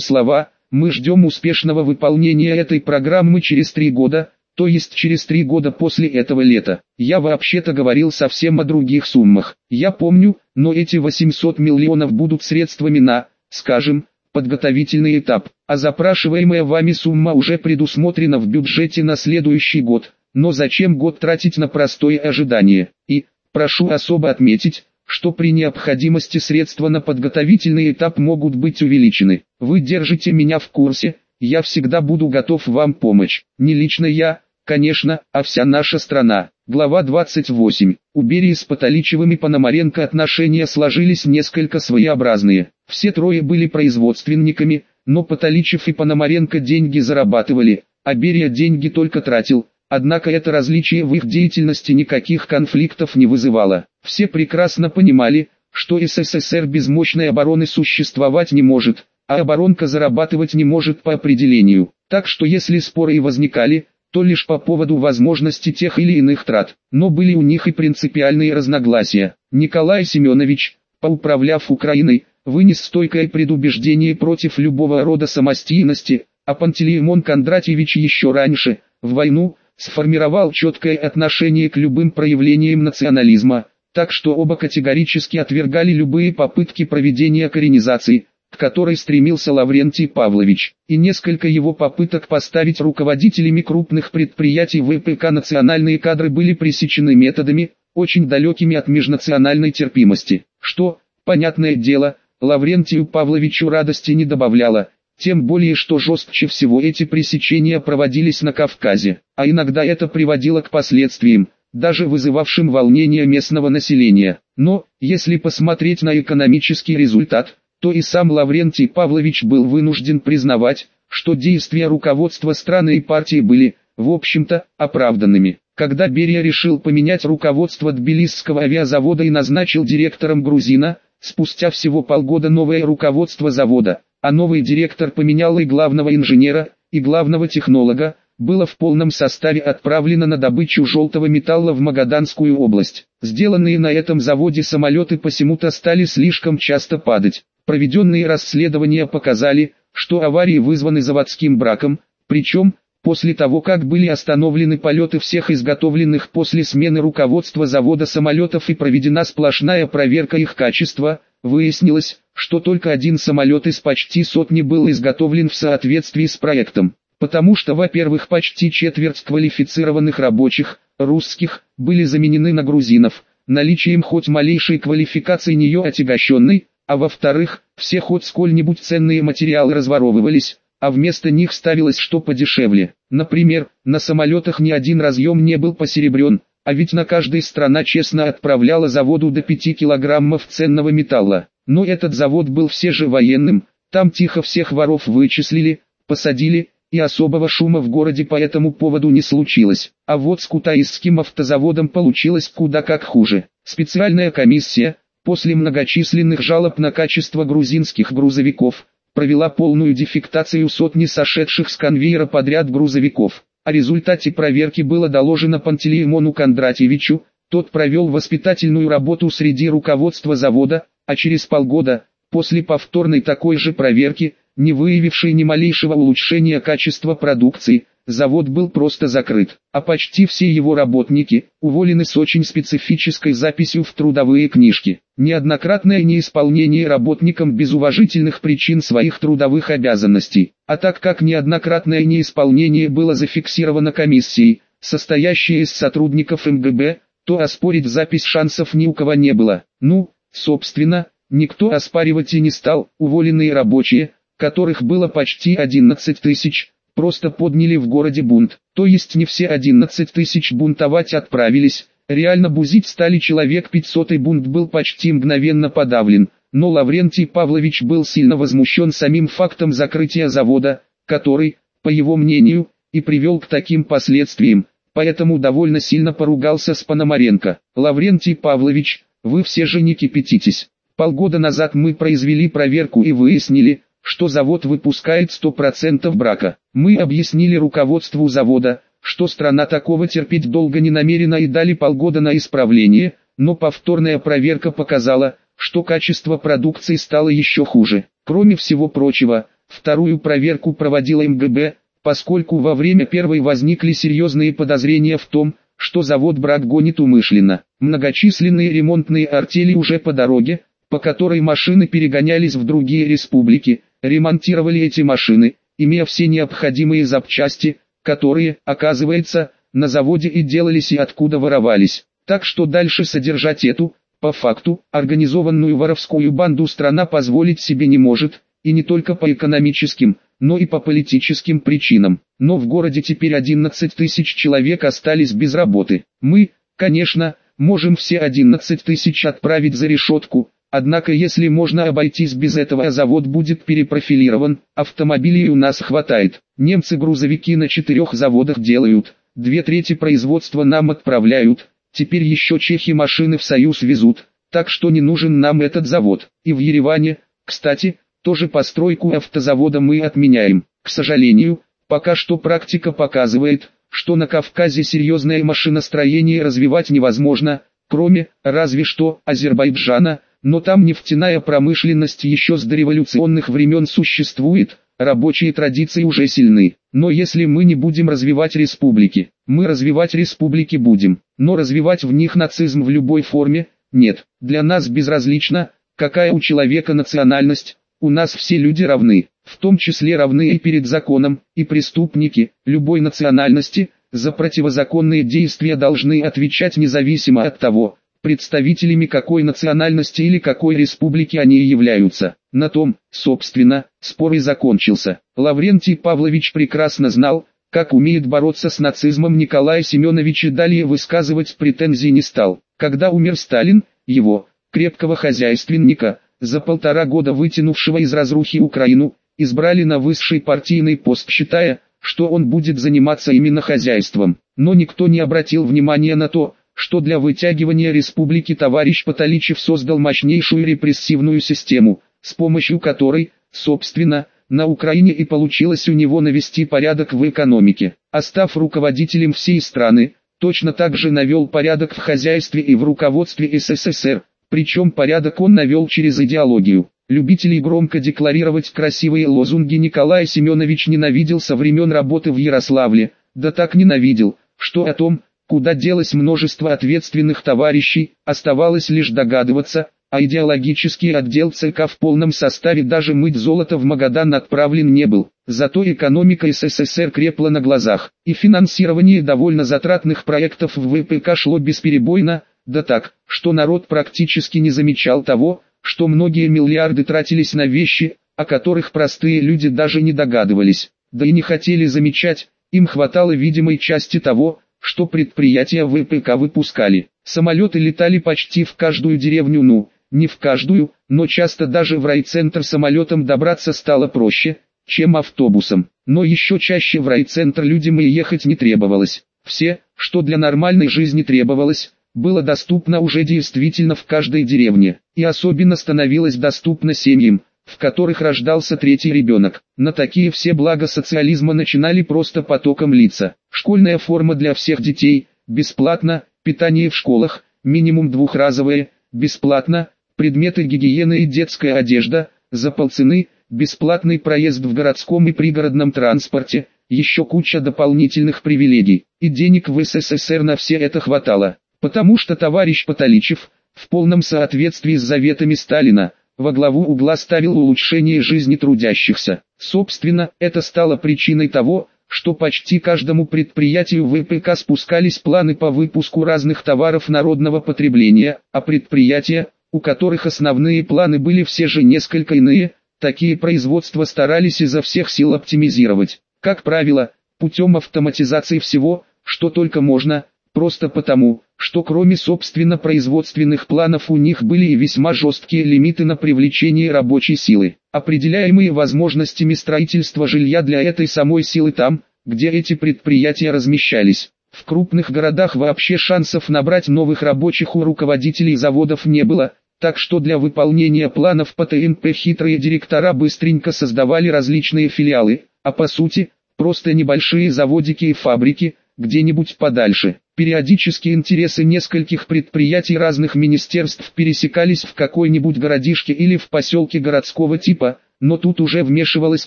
слова, мы ждем успешного выполнения этой программы через три года, то есть через три года после этого лета. Я вообще-то говорил совсем о других суммах. Я помню, но эти 800 миллионов будут средствами на, скажем, подготовительный этап, а запрашиваемая вами сумма уже предусмотрена в бюджете на следующий год. Но зачем год тратить на простое ожидание? И, прошу особо отметить, что при необходимости средства на подготовительный этап могут быть увеличены. Вы держите меня в курсе, я всегда буду готов вам помочь. Не лично я, конечно, а вся наша страна. Глава 28. У Берии с Потоличевым и Пономаренко отношения сложились несколько своеобразные. Все трое были производственниками, но Потоличев и Пономаренко деньги зарабатывали, а Берия деньги только тратил. Однако это различие в их деятельности никаких конфликтов не вызывало. Все прекрасно понимали, что СССР без мощной обороны существовать не может, а оборонка зарабатывать не может по определению. Так что если споры и возникали, то лишь по поводу возможности тех или иных трат. Но были у них и принципиальные разногласия. Николай Семенович, поуправляв Украиной, вынес стойкое предубеждение против любого рода самостийности, а Пантелеймон Кондратьевич еще раньше, в войну, сформировал четкое отношение к любым проявлениям национализма, так что оба категорически отвергали любые попытки проведения коренизации, к которой стремился Лаврентий Павлович, и несколько его попыток поставить руководителями крупных предприятий ВПК национальные кадры были пресечены методами, очень далекими от межнациональной терпимости, что, понятное дело, Лаврентию Павловичу радости не добавляло, тем более что жестче всего эти пресечения проводились на Кавказе, а иногда это приводило к последствиям, даже вызывавшим волнение местного населения. Но, если посмотреть на экономический результат, то и сам Лаврентий Павлович был вынужден признавать, что действия руководства страны и партии были, в общем-то, оправданными. Когда Берия решил поменять руководство Тбилисского авиазавода и назначил директором Грузина, спустя всего полгода новое руководство завода, а новый директор поменял и главного инженера, и главного технолога, было в полном составе отправлено на добычу желтого металла в Магаданскую область. Сделанные на этом заводе самолеты посему-то стали слишком часто падать. Проведенные расследования показали, что аварии вызваны заводским браком, причем, после того как были остановлены полеты всех изготовленных после смены руководства завода самолетов и проведена сплошная проверка их качества, выяснилось, что только один самолет из почти сотни был изготовлен в соответствии с проектом, потому что, во-первых, почти четверть квалифицированных рабочих, русских, были заменены на грузинов, наличием хоть малейшей квалификации нее отягощенной, а во-вторых, все хоть сколь-нибудь ценные материалы разворовывались, а вместо них ставилось что подешевле. Например, на самолетах ни один разъем не был посеребрен, а ведь на каждой страна честно отправляла заводу до 5 килограммов ценного металла. Но этот завод был все же военным, там тихо всех воров вычислили, посадили, и особого шума в городе по этому поводу не случилось. А вот с Кутаисским автозаводом получилось куда как хуже. Специальная комиссия, после многочисленных жалоб на качество грузинских грузовиков, провела полную дефектацию сотни сошедших с конвейера подряд грузовиков. О результате проверки было доложено Пантелеймону Кондратьевичу, тот провел воспитательную работу среди руководства завода, а через полгода, после повторной такой же проверки, не выявившей ни малейшего улучшения качества продукции, завод был просто закрыт, а почти все его работники уволены с очень специфической записью в трудовые книжки. Неоднократное неисполнение работникам без уважительных причин своих трудовых обязанностей, а так как неоднократное неисполнение было зафиксировано комиссией, состоящей из сотрудников МГБ, то оспорить запись шансов ни у кого не было. Ну, собственно, никто оспаривать и не стал, уволенные рабочие, которых было почти 11 тысяч, просто подняли в городе бунт. То есть не все 11 тысяч бунтовать отправились, реально бузить стали человек 500 и бунт был почти мгновенно подавлен. Но Лаврентий Павлович был сильно возмущен самим фактом закрытия завода, который, по его мнению, и привел к таким последствиям, поэтому довольно сильно поругался с Пономаренко. Лаврентий Павлович, вы все же не кипятитесь. Полгода назад мы произвели проверку и выяснили, что завод выпускает 100% брака. Мы объяснили руководству завода, что страна такого терпеть долго не намерена и дали полгода на исправление, но повторная проверка показала, что качество продукции стало еще хуже. Кроме всего прочего, вторую проверку проводила МГБ, поскольку во время первой возникли серьезные подозрения в том, что завод брак гонит умышленно. Многочисленные ремонтные артели уже по дороге, по которой машины перегонялись в другие республики, ремонтировали эти машины, имея все необходимые запчасти, которые, оказывается, на заводе и делались и откуда воровались. Так что дальше содержать эту, по факту, организованную воровскую банду страна позволить себе не может, и не только по экономическим, но и по политическим причинам. Но в городе теперь 11 тысяч человек остались без работы. Мы, конечно, можем все 11 тысяч отправить за решетку, однако если можно обойтись без этого а завод будет перепрофилирован, автомобилей у нас хватает. Немцы грузовики на четырех заводах делают, две трети производства нам отправляют, теперь еще чехи машины в Союз везут, так что не нужен нам этот завод. И в Ереване, кстати, тоже постройку автозавода мы отменяем. К сожалению, пока что практика показывает, что на Кавказе серьезное машиностроение развивать невозможно, кроме, разве что, Азербайджана, но там нефтяная промышленность еще с дореволюционных времен существует, рабочие традиции уже сильны. Но если мы не будем развивать республики, мы развивать республики будем, но развивать в них нацизм в любой форме, нет. Для нас безразлично, какая у человека национальность, у нас все люди равны, в том числе равны и перед законом, и преступники, любой национальности, за противозаконные действия должны отвечать независимо от того, представителями какой национальности или какой республики они являются. На том, собственно, спор и закончился. Лаврентий Павлович прекрасно знал, как умеет бороться с нацизмом Николай Семенович и далее высказывать претензий не стал. Когда умер Сталин, его, крепкого хозяйственника, за полтора года вытянувшего из разрухи Украину, избрали на высший партийный пост, считая, что он будет заниматься именно хозяйством. Но никто не обратил внимания на то, что для вытягивания республики товарищ Патоличев создал мощнейшую репрессивную систему, с помощью которой, собственно, на Украине и получилось у него навести порядок в экономике. А став руководителем всей страны, точно так же навел порядок в хозяйстве и в руководстве СССР, причем порядок он навел через идеологию. Любителей громко декларировать красивые лозунги Николай Семенович ненавидел со времен работы в Ярославле, да так ненавидел, что о том, куда делось множество ответственных товарищей, оставалось лишь догадываться, а идеологический отдел ЦК в полном составе даже мыть золото в Магадан отправлен не был. Зато экономика СССР крепла на глазах, и финансирование довольно затратных проектов в ВПК шло бесперебойно, да так, что народ практически не замечал того, что многие миллиарды тратились на вещи, о которых простые люди даже не догадывались, да и не хотели замечать, им хватало видимой части того, что предприятия ВПК выпускали. Самолеты летали почти в каждую деревню, ну, не в каждую, но часто даже в райцентр самолетом добраться стало проще, чем автобусом. Но еще чаще в райцентр людям и ехать не требовалось. Все, что для нормальной жизни требовалось, было доступно уже действительно в каждой деревне, и особенно становилось доступно семьям, в которых рождался третий ребенок. На такие все блага социализма начинали просто потоком лица. Школьная форма для всех детей, бесплатно, питание в школах, минимум двухразовое, бесплатно, предметы гигиены и детская одежда, за полцены, бесплатный проезд в городском и пригородном транспорте, еще куча дополнительных привилегий, и денег в СССР на все это хватало. Потому что товарищ Патоличев, в полном соответствии с заветами Сталина, во главу угла ставил улучшение жизни трудящихся. Собственно, это стало причиной того, что почти каждому предприятию ВПК спускались планы по выпуску разных товаров народного потребления, а предприятия, у которых основные планы были все же несколько иные, такие производства старались изо всех сил оптимизировать. Как правило, путем автоматизации всего, что только можно, просто потому, что кроме собственно производственных планов у них были и весьма жесткие лимиты на привлечение рабочей силы, определяемые возможностями строительства жилья для этой самой силы там, где эти предприятия размещались. В крупных городах вообще шансов набрать новых рабочих у руководителей заводов не было, так что для выполнения планов по ТНП хитрые директора быстренько создавали различные филиалы, а по сути, просто небольшие заводики и фабрики, где-нибудь подальше. Периодически интересы нескольких предприятий разных министерств пересекались в какой-нибудь городишке или в поселке городского типа, но тут уже вмешивалась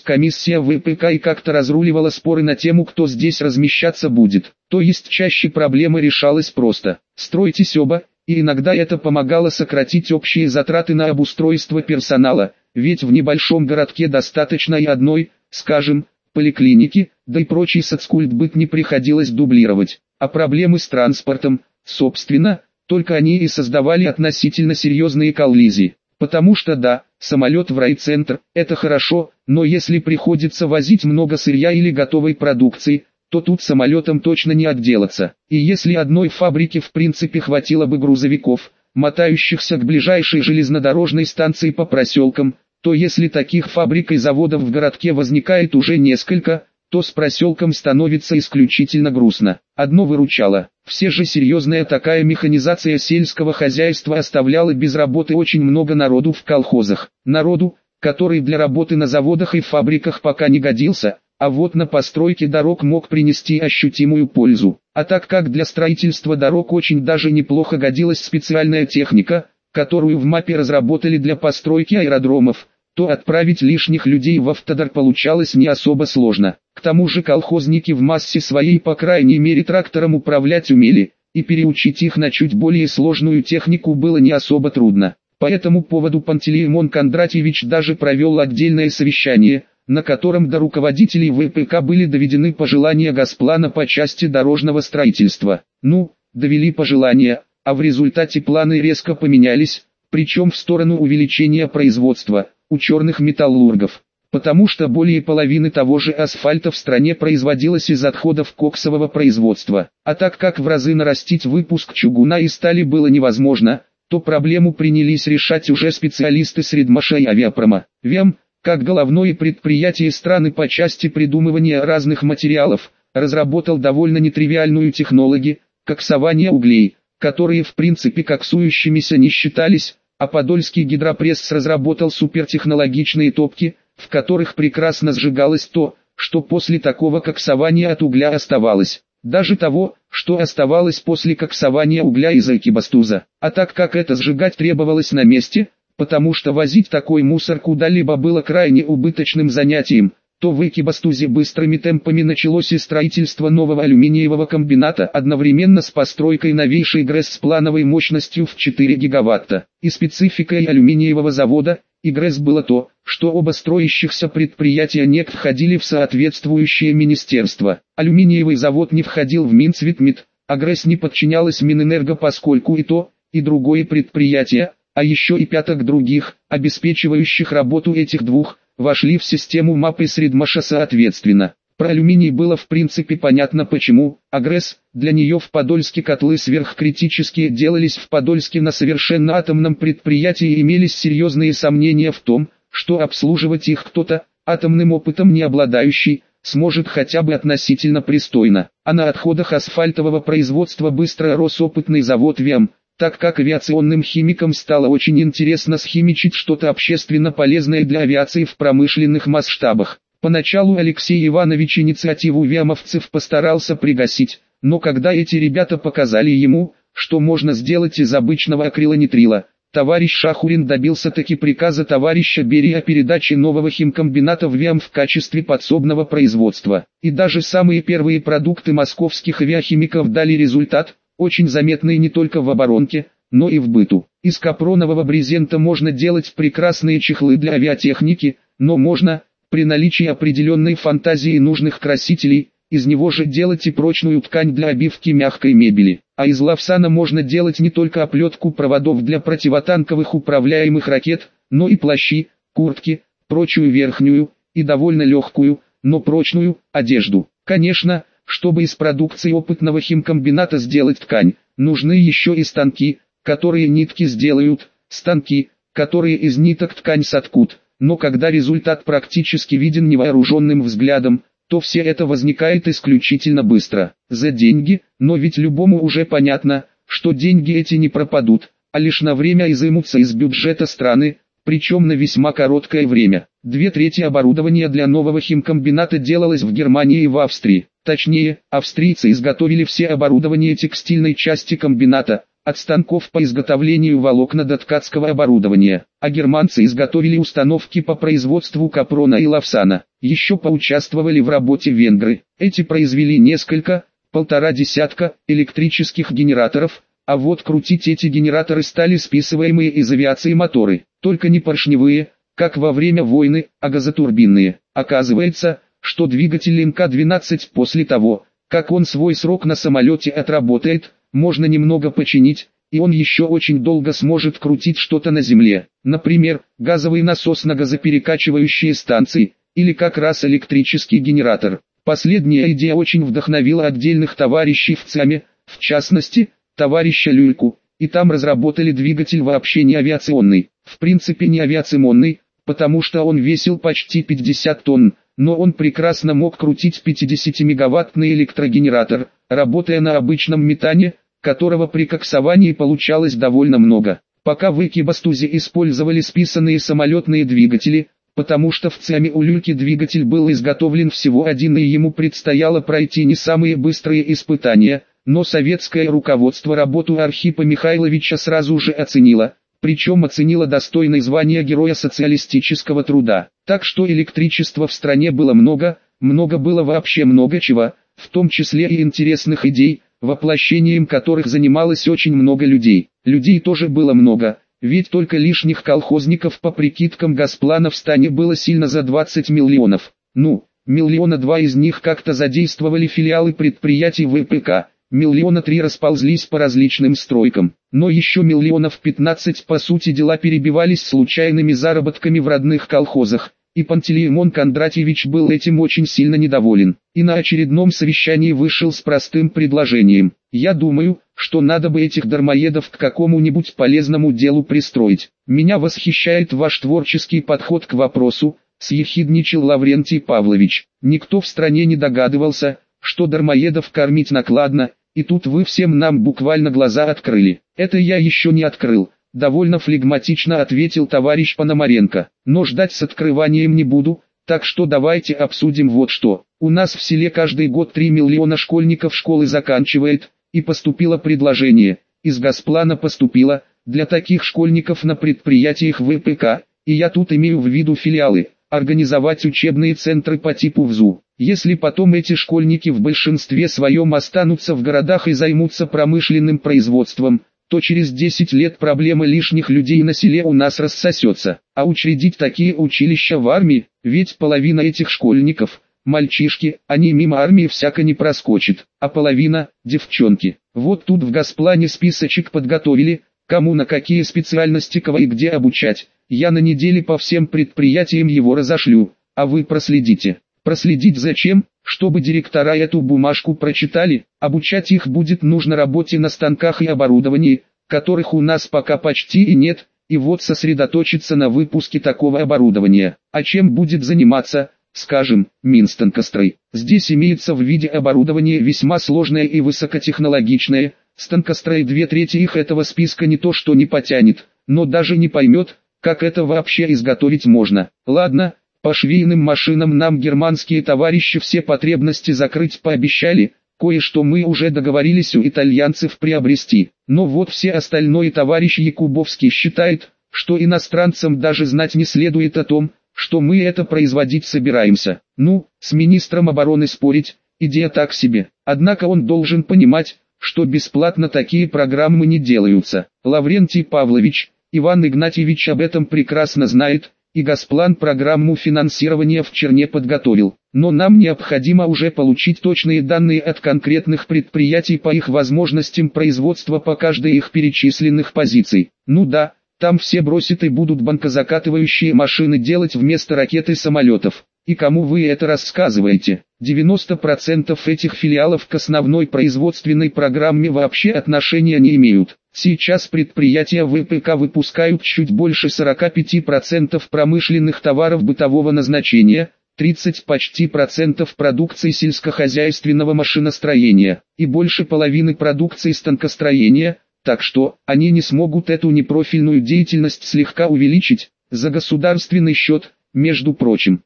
комиссия ВПК и как-то разруливала споры на тему, кто здесь размещаться будет. То есть чаще проблема решалась просто. Стройтесь оба, и иногда это помогало сократить общие затраты на обустройство персонала, ведь в небольшом городке достаточно и одной, скажем, поликлиники, да и прочий соцкультбыт не приходилось дублировать а проблемы с транспортом, собственно, только они и создавали относительно серьезные коллизии. Потому что да, самолет в райцентр – это хорошо, но если приходится возить много сырья или готовой продукции, то тут самолетом точно не отделаться. И если одной фабрике в принципе хватило бы грузовиков, мотающихся к ближайшей железнодорожной станции по проселкам, то если таких фабрик и заводов в городке возникает уже несколько, то с проселком становится исключительно грустно. Одно выручало, все же серьезная такая механизация сельского хозяйства оставляла без работы очень много народу в колхозах. Народу, который для работы на заводах и фабриках пока не годился, а вот на постройке дорог мог принести ощутимую пользу. А так как для строительства дорог очень даже неплохо годилась специальная техника, которую в МАПе разработали для постройки аэродромов, то отправить лишних людей в автодар получалось не особо сложно. К тому же колхозники в массе своей по крайней мере трактором управлять умели, и переучить их на чуть более сложную технику было не особо трудно. По этому поводу Пантелеймон Кондратьевич даже провел отдельное совещание, на котором до руководителей ВПК были доведены пожелания Госплана по части дорожного строительства. Ну, довели пожелания, а в результате планы резко поменялись, причем в сторону увеличения производства у черных металлургов, потому что более половины того же асфальта в стране производилось из отходов коксового производства. А так как в разы нарастить выпуск чугуна и стали было невозможно, то проблему принялись решать уже специалисты Средмаша и Авиапрома. ВЕМ, как головное предприятие страны по части придумывания разных материалов, разработал довольно нетривиальную технологию, коксование углей, которые в принципе коксующимися не считались, а Подольский гидропресс разработал супертехнологичные топки, в которых прекрасно сжигалось то, что после такого коксования от угля оставалось. Даже того, что оставалось после коксования угля из экибастуза. А так как это сжигать требовалось на месте, потому что возить такой мусор куда-либо было крайне убыточным занятием, то в Экибастузе быстрыми темпами началось и строительство нового алюминиевого комбината одновременно с постройкой новейшей ГРЭС с плановой мощностью в 4 гигаватта. И спецификой алюминиевого завода, и ГРЭС было то, что оба строящихся предприятия НЕК входили в соответствующее министерство. Алюминиевый завод не входил в Минцветмит, а ГРЭС не подчинялась Минэнерго поскольку и то, и другое предприятие, а еще и пяток других, обеспечивающих работу этих двух, вошли в систему мапы Средмаша соответственно. Про алюминий было в принципе понятно почему, агресс, для нее в Подольске котлы сверхкритические делались в Подольске на совершенно атомном предприятии имелись серьезные сомнения в том, что обслуживать их кто-то, атомным опытом не обладающий, сможет хотя бы относительно пристойно. А на отходах асфальтового производства быстро рос опытный завод ВИАМ, так как авиационным химикам стало очень интересно схимичить что-то общественно полезное для авиации в промышленных масштабах. Поначалу Алексей Иванович инициативу виамовцев постарался пригасить, но когда эти ребята показали ему, что можно сделать из обычного акрилонитрила, товарищ Шахурин добился таки приказа товарища Берия о передаче нового химкомбината в ВИАМ в качестве подсобного производства. И даже самые первые продукты московских авиахимиков дали результат, очень заметные не только в оборонке, но и в быту. Из капронового брезента можно делать прекрасные чехлы для авиатехники, но можно, при наличии определенной фантазии нужных красителей, из него же делать и прочную ткань для обивки мягкой мебели. А из лавсана можно делать не только оплетку проводов для противотанковых управляемых ракет, но и плащи, куртки, прочую верхнюю, и довольно легкую, но прочную, одежду. Конечно, чтобы из продукции опытного химкомбината сделать ткань, нужны еще и станки, которые нитки сделают, станки, которые из ниток ткань соткут. Но когда результат практически виден невооруженным взглядом, то все это возникает исключительно быстро, за деньги, но ведь любому уже понятно, что деньги эти не пропадут, а лишь на время изымутся из бюджета страны, причем на весьма короткое время. Две трети оборудования для нового химкомбината делалось в Германии и в Австрии. Точнее, австрийцы изготовили все оборудование текстильной части комбината, от станков по изготовлению волокна до ткацкого оборудования, а германцы изготовили установки по производству капрона и лавсана. Еще поучаствовали в работе венгры. Эти произвели несколько, полтора десятка, электрических генераторов, а вот крутить эти генераторы стали списываемые из авиации моторы, только не поршневые, как во время войны, а газотурбинные. Оказывается, что двигатель МК-12 после того, как он свой срок на самолете отработает, можно немного починить, и он еще очень долго сможет крутить что-то на земле. Например, газовый насос на газоперекачивающие станции, или как раз электрический генератор. Последняя идея очень вдохновила отдельных товарищей в ЦАМе, в частности, товарища Люльку, и там разработали двигатель вообще не авиационный, в принципе не авиационный, потому что он весил почти 50 тонн, но он прекрасно мог крутить 50-мегаваттный электрогенератор, работая на обычном метане, которого при коксовании получалось довольно много. Пока в Экибастузе использовали списанные самолетные двигатели, потому что в ЦИАМе у Люльки двигатель был изготовлен всего один и ему предстояло пройти не самые быстрые испытания, но советское руководство работу Архипа Михайловича сразу же оценило, причем оценило достойное звание Героя социалистического труда. Так что электричества в стране было много, много было вообще много чего, в том числе и интересных идей, воплощением которых занималось очень много людей. Людей тоже было много, ведь только лишних колхозников по прикидкам Госплана в стане было сильно за 20 миллионов. Ну, миллиона два из них как-то задействовали филиалы предприятий ВПК, миллиона три расползлись по различным стройкам, но еще миллионов 15 по сути дела перебивались случайными заработками в родных колхозах, и Пантелеймон Кондратьевич был этим очень сильно недоволен, и на очередном совещании вышел с простым предложением. Я думаю, что надо бы этих дармоедов к какому-нибудь полезному делу пристроить. Меня восхищает ваш творческий подход к вопросу, съехидничал Лаврентий Павлович. Никто в стране не догадывался, что дармоедов кормить накладно, и тут вы всем нам буквально глаза открыли. Это я еще не открыл, Довольно флегматично ответил товарищ Пономаренко. Но ждать с открыванием не буду, так что давайте обсудим вот что. У нас в селе каждый год 3 миллиона школьников школы заканчивает, и поступило предложение, из Госплана поступило, для таких школьников на предприятиях ВПК, и я тут имею в виду филиалы, организовать учебные центры по типу ВЗУ. Если потом эти школьники в большинстве своем останутся в городах и займутся промышленным производством, то через 10 лет проблема лишних людей на селе у нас рассосется. А учредить такие училища в армии, ведь половина этих школьников, мальчишки, они мимо армии всяко не проскочат, а половина – девчонки. Вот тут в Госплане списочек подготовили, кому на какие специальности кого и где обучать. Я на неделе по всем предприятиям его разошлю, а вы проследите. Проследить зачем? Чтобы директора эту бумажку прочитали, обучать их будет нужно работе на станках и оборудовании, которых у нас пока почти и нет, и вот сосредоточиться на выпуске такого оборудования. А чем будет заниматься, скажем, Минстон Кострой? Здесь имеется в виде оборудования весьма сложное и высокотехнологичное, Станкострой две трети их этого списка не то что не потянет, но даже не поймет, как это вообще изготовить можно. Ладно, по швейным машинам нам германские товарищи все потребности закрыть пообещали, кое-что мы уже договорились у итальянцев приобрести. Но вот все остальное товарищ Якубовский считает, что иностранцам даже знать не следует о том, что мы это производить собираемся. Ну, с министром обороны спорить, идея так себе. Однако он должен понимать, что бесплатно такие программы не делаются. Лаврентий Павлович, Иван Игнатьевич об этом прекрасно знает, и Госплан программу финансирования в Черне подготовил. Но нам необходимо уже получить точные данные от конкретных предприятий по их возможностям производства по каждой их перечисленных позиций. Ну да, там все бросят и будут банкозакатывающие машины делать вместо ракет и самолетов. И кому вы это рассказываете? 90% этих филиалов к основной производственной программе вообще отношения не имеют. Сейчас предприятия ВПК выпускают чуть больше 45% промышленных товаров бытового назначения, 30 почти процентов продукции сельскохозяйственного машиностроения и больше половины продукции станкостроения, так что они не смогут эту непрофильную деятельность слегка увеличить за государственный счет, между прочим.